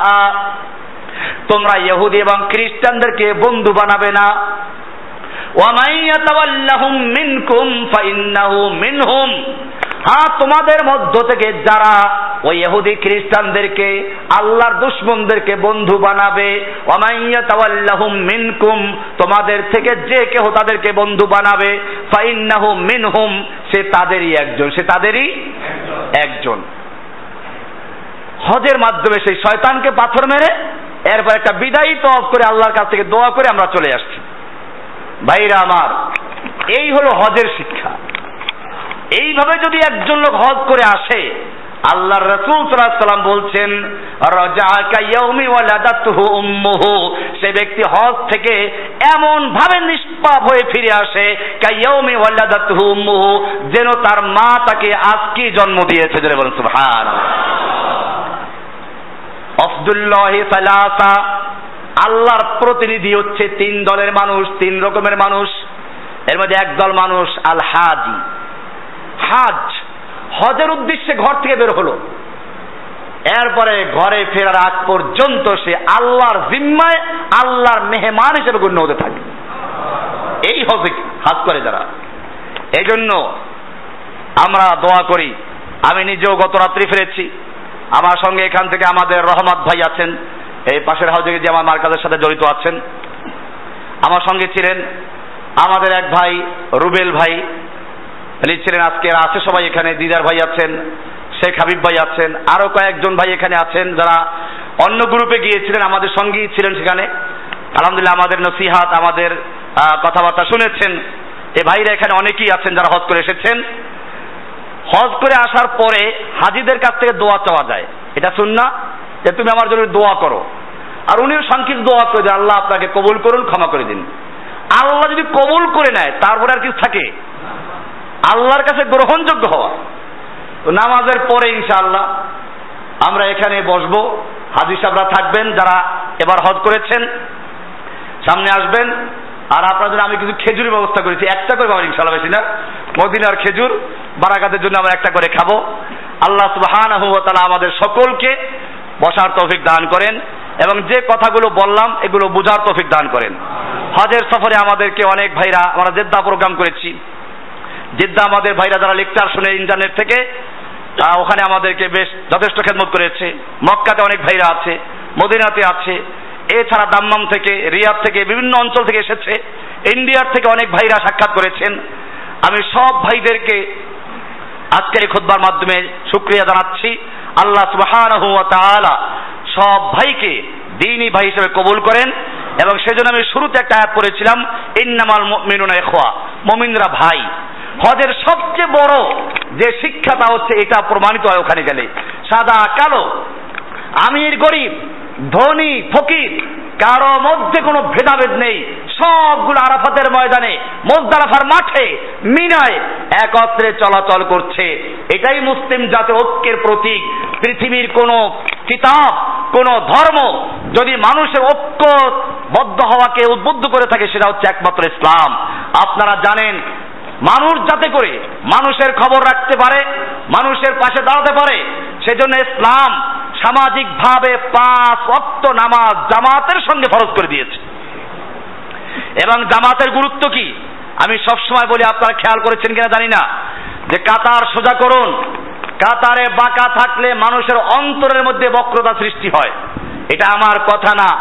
তোমরা ইহুদি এবং খ্রিস্টানদেরকে বন্ধু বানাবে না। হ্যাঁ তোমাদের মধ্য থেকে যারা ওই ইহুদি খ্রিস্টানদেরকে, আল্লাহর দুশ্মনদেরকে বন্ধু বানাবে মিনকুম, তোমাদের থেকে যে কেহ তাদেরকে বন্ধু বানাবে, ফাইন্নাহু মিনহুম, সে তাদেরই একজন, সে তাদেরই একজন। হজের মাধ্যমে সেই শয়তানকে পাথর মেরে এরপর একটা বিদায়ী তফ করে আল্লাহর কাছ থেকে দোয়া করে আমরা চলে আসছি। ভাইরা আমার, এই হলো হজের শিক্ষা। এইভাবে যদি একজন লোক হজ করে আসে আল্লাহ রসুল সাল্লাম বলছেন সে ব্যক্তি হজ থেকে এমন ভাবে নিষ্পাপ হয়ে ফিরে আসে কাইয়মি ওয়ালাদাতুহু উম্মুহু। যেন তার মা তাকে আজকে জন্ম দিয়েছে বলেন সুবহান আব্দুল্লাহ সালাসা, আল্লাহর প্রতিনিধি হচ্ছে তিন দলের মানুষ, তিন রকমের মানুষ। এর মধ্যে একদল মানুষ আল হাজি হাজ হজের উদ্দেশ্যে ঘর থেকে বের হলো। এরপরে ঘরে ফেরার আগ পর্যন্ত সে আল্লাহর জিম্মায়, আল্লাহর মেহমান হিসেবে গণ্য হতে থাকে। এই হজে হাজ করে যারা। এই জন্য আমরা দোয়া করি, আমি নিজেও গত রাত্রি ফিরেছি। আমার সঙ্গে এখান থেকে আমাদের রহমত ভাই আছেন, এই পাশের হাউজে যে আমার মার্কাজের সাথে জড়িত আছেন। আমার সঙ্গে ছিলেন আমাদের এক ভাই, রুবেল ভাই। ছিলেন আজকে আছে সবাই এখানে, দিদার ভাই আছেন, শেখ হাবিব ভাই আছেন আরও কয়েকজন ভাই এখানে আছেন, যারা অন্য গ্রুপে গিয়েছিলেন, আমাদের সঙ্গেই ছিলেন সেখানে। আলহামদুলিল্লাহ, আমাদের নসিহাত, আমাদের কথাবার্তা শুনেছেন। এ ভাইরা এখানে অনেকেই আছেন যারা হজ করে এসেছেন। হজ করে আসার পরে হাজিদের কাছ থেকে দোয়া চাওয়া যায়। এটা শুন না যে তুমি আমার জন্য দোয়া করো। আর উনিও সংক্ষিপ্ত দোয়া করে আল্লাহ আপনাকে কবুল করুন, ক্ষমা করে দিন। আল্লাহ যদি কবুল করে নেয়, তারপরে আর কিছু থাকে? আল্লাহর কাছে গ্রহণযোগ্য হওয়া। তো নামাজের পরে ইনশাআল্লাহ আমরা এখানে বসবো। হাজি সাহরা থাকবেন, যারা এবার হজ করেছেন, সামনে আসবেন। আর আপনাদের আমি কিছু খেজুরের ব্যবস্থা করেছি। একটা করে পাবেন ইনশাল্লাহ বেশি না মদিনার খেজুর, বারাকাতের জন্য আমরা একটা করে খাব। আল্লাহ সুবহানাহু ওয়া তাআলা আমাদের সকলকে বসার তৌফিক দান করেন এবং যে কথাগুলো বললাম, এগুলো বোঝার তৌফিক দান করেন। হজের সফরে আমাদেরকে অনেক ভাইরা, আমরা জেদ্দা প্রোগ্রাম করেছি। জেদ্দা আমাদের ভাইরা যারা লেকচার শুনে ইন্টারনেট থেকে ওখানে আমাদেরকে বেশ যথেষ্ট খেদমত করেছে। মক্কাতে অনেক ভাইরা আছে, মদিনাতে আছে। এছাড়া দাম্মাম থেকে, রিয়াদ থেকে, বিভিন্ন অঞ্চল থেকে এসেছে। ইন্ডিয়ার থেকে অনেক ভাইরা সাক্ষাৎ করেছেন। আমি সব ভাইদেরকে আজকের খুদ্বার মাধ্যমে শুক্রিয়া জানাচ্ছি। আল্লাহ সুবহানাহু তাআলা সব ভাইকে দিনই ভাই হিসেবে কবুল করেন এবং সেজন্য আমি শুরুতে একটা আয়াত করেছিলাম ইন্নামাল মুমিনুনা ইখওয়া, মুমিনরা ভাই। হজের সবচেয়ে বড় যে শিক্ষাটা হচ্ছে, এটা প্রমাণিত হয় ওখানে গেলে। সাদা কালো, আমির গরিব ধনী, ফকির, কারও মধ্যে কোনো ভেদাভেদ নেই। সবগুলো আরাফাতের ময়দানে মোজদারাফার মাঠে, মিনায় একত্রে চলাচল করছে। এটাই মুসলিম জাতীয় ঐক্যের প্রতীক। পৃথিবীর কোন কিতাব, কোন ধর্ম যদি মানুষের ঐক্যবদ্ধ হওয়াকে উদ্বুদ্ধ করে থাকে, সেটা হচ্ছে একমাত্র ইসলাম। আপনারা জানেন, মানুষ যাতে করে মানুষের খবর রাখতে পারে, মানুষের পাশে দাঁড়াতে পারে, সেজন্য ইসলাম সামাজিকভাবে পাঁচ অক্ত নামাজ জামাতের সঙ্গে ফরজ করে দিয়েছে। এবং জামাতের গুরুত্ব কি? আমি সবসময় বলি, আপনারা খেয়াল করেছেন কিনা জানি না। যে কাতার সোজা করুন, কাতারে বাঁকা থাকলে মানুষের অন্তরের মধ্যে বক্রতা সৃষ্টি হয়। এটা আমার কথা না।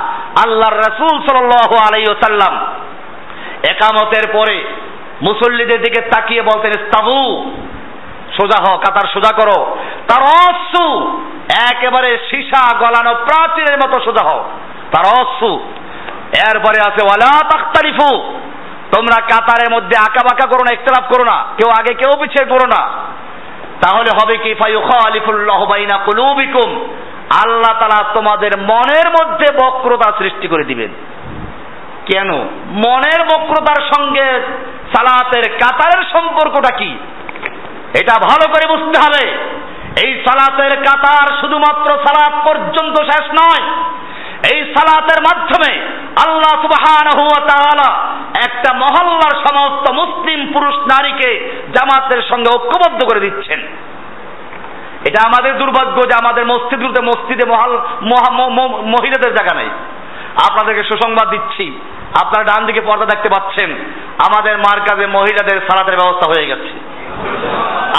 আল্লাহর রসুল সাল্লাল্লাহু আলাইহি ওয়াসাল্লাম একামতের পরে মুসল্লিদের দিকে তাকিয়ে বলতেন ইস্তাবু সোজা হ কাতার সোজা করো। তার অসু একেবারে সীসা গলানো প্রাচীরের মতো সোজা হও। তার অসু এরপরে আছে, ওয়ালা তাখতারিফু তোমরা কাতারের মধ্যে আঁকা বাঁকা করো না, ইখতলাফ করো না। কেউ আগে কেউ পিছিয়ে করো না। তাহলে হবে কি? কুলুবিকুম। আল্লাহ তালা তোমাদের মনের মধ্যে বক্রতা সৃষ্টি করে দিবেন। কেন? মনের বক্রতার সঙ্গে সালাতের কাতারের সম্পর্কটা কি? এটা ভালো করে বুঝতে হবে। এই সালাতের কাতার শুধুমাত্র সালাত পর্যন্ত শেষ নয়। এই সালাতের মাধ্যমে আল্লাহ সুবহান একটা মহল্লার সমস্ত মুসলিম পুরুষ নারীকে জামাতের সঙ্গে ঐক্যবদ্ধ করে দিচ্ছেন। এটা আমাদের দুর্ভাগ্য যে আমাদের মসজিদগুলোতে মসজিদে মহাল মহিলাদের জায়গা নেই। আপনাদেরকে সুসংবাদ দিচ্ছি। আপনারা ডান দিকে পর্দা দেখতে পাচ্ছেন। আমাদের মার কাজে মহিলাদের সালাতের ব্যবস্থা হয়ে গেছে।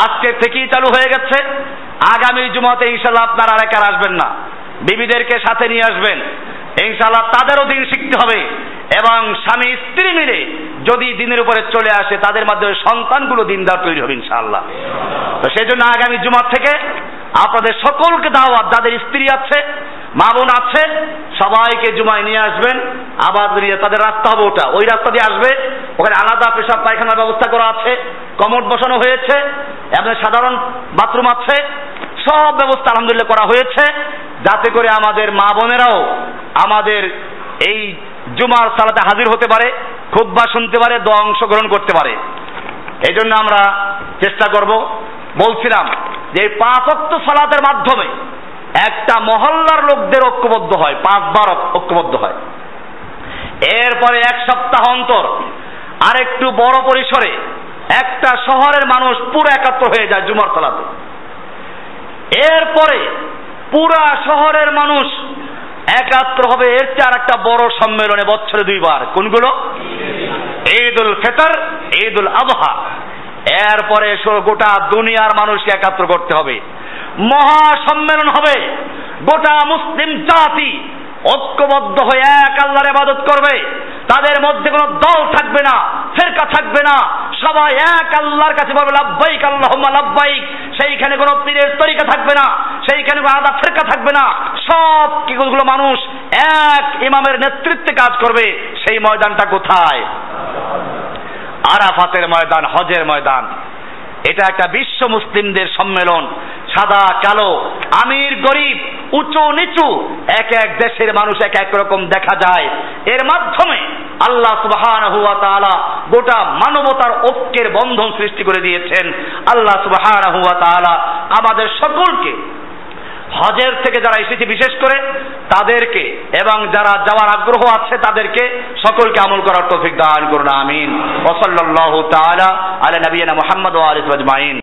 আজকে থেকেই চালু হয়ে গেছে। আগামী জুমাতে ইনশাল্লাহ আপনারা আর একার আসবেন না। বিবিদেরকে সাথে নিয়ে আসবেন। ইনশাল্লাহ তাদেরও দিন শিখতে হবে এবং স্বামী, স্ত্রী মিলে যদি দিনের উপরে চলে আসে, তাদের মাধ্যমে সন্তানগুলো দিনদার তৈরি হবে ইনশাআল্লাহ তো সেই জন্য আগামী জুমার থেকে আপনাদের সকলকে দাওয়াত, যাদের স্ত্রী আছে মা বোন আছে সবাইকে জুমায় নিয়ে আসবেন, আবার তাদের রাস্তা হবে ওটা। ওই রাস্তা দিয়ে আসবে, ওখানে আলাদা পেশাব, পায়খানার ব্যবস্থা করা আছে কমট বসানো হয়েছে এবং সাধারণ বাথরুম আছে, সব ব্যবস্থা আলহামদুলিল্লাহ করা হয়েছে, যাতে করে আমাদের মা বোনেরাও আমাদের এই জুমার সালাতে হাজির হতে পারে খুববা শুনতে পারে দ অংশগ্রহণ করতে পারে। এই জন্য আমরা চেষ্টা করব, বলছিলাম যে এই পাঁচ সালাতের মাধ্যমে একটা মহল্লার লোকদের ঐক্যবদ্ধ হয়, পাঁচবার ঐক্যবদ্ধ হয়। এরপরে এক সপ্তাহ অন্তর, আরেকটু বড় পরিসরে একটা শহরের মানুষ পুরো একাত্র হয়ে যায় জুমার সালাতে। এরপরে পুরা শহরের মানুষ একাত্র হবে, এর চেয়ে একটা বড় সম্মেলনে বছরে দুইবার। কোনগুলো? ঈদ উল ফেতর ঈদ উল আবহা এরপরে গোটা দুনিয়ার মানুষকে একাত্র করতে হবে। মহা সম্মেলন হবে। গোটা মুসলিম জাতি ঐক্যবদ্ধ হয়ে এক আল্লাহর ইবাদত করবে। তাদের মধ্যে কোনো দল থাকবে না, ফেরকা থাকবে না। সবাই এক আল্লাহর কাছে বলবে লাভবাইক আল্লাহুম্মা লাভবাইক সেইখানে কোনো পীরের তরিকা থাকবে না, সেইখানে কোনো আদা ফেরকা থাকবে না। সবগুলো মানুষ এক ইমামের নেতৃত্বে কাজ করবে। সেই ময়দানটা কোথায়? আরাফাতের ময়দান, হজের ময়দান। এটা একটা বিশ্ব মুসলিমদের সম্মেলন। সাদা, কালো, আমির, গরিব, উঁচু, নিচু, এক এক দেশের মানুষ এক এক রকম দেখা যায়। এর মাধ্যমে আল্লাহ সুবহানাহু ওয়া তাআলা গোটা মানবতার ঐক্যের বন্ধন সৃষ্টি করে দিয়েছেন। আল্লাহ সুবহানাহু ওয়া তাআলা আমাদের সকলকে হজের থেকে যারা এসেছে, বিশেষ করে তাদেরকে এবং যারা যাওয়ার আগ্রহ আছে তাদেরকে সকলকে আমল করার তৌফিক দান করুন, আমিন। ওসল্লাহ তাআলা আলা নবীনা মুহাম্মদ ওয়া আলিহি ওয়া আজমাইন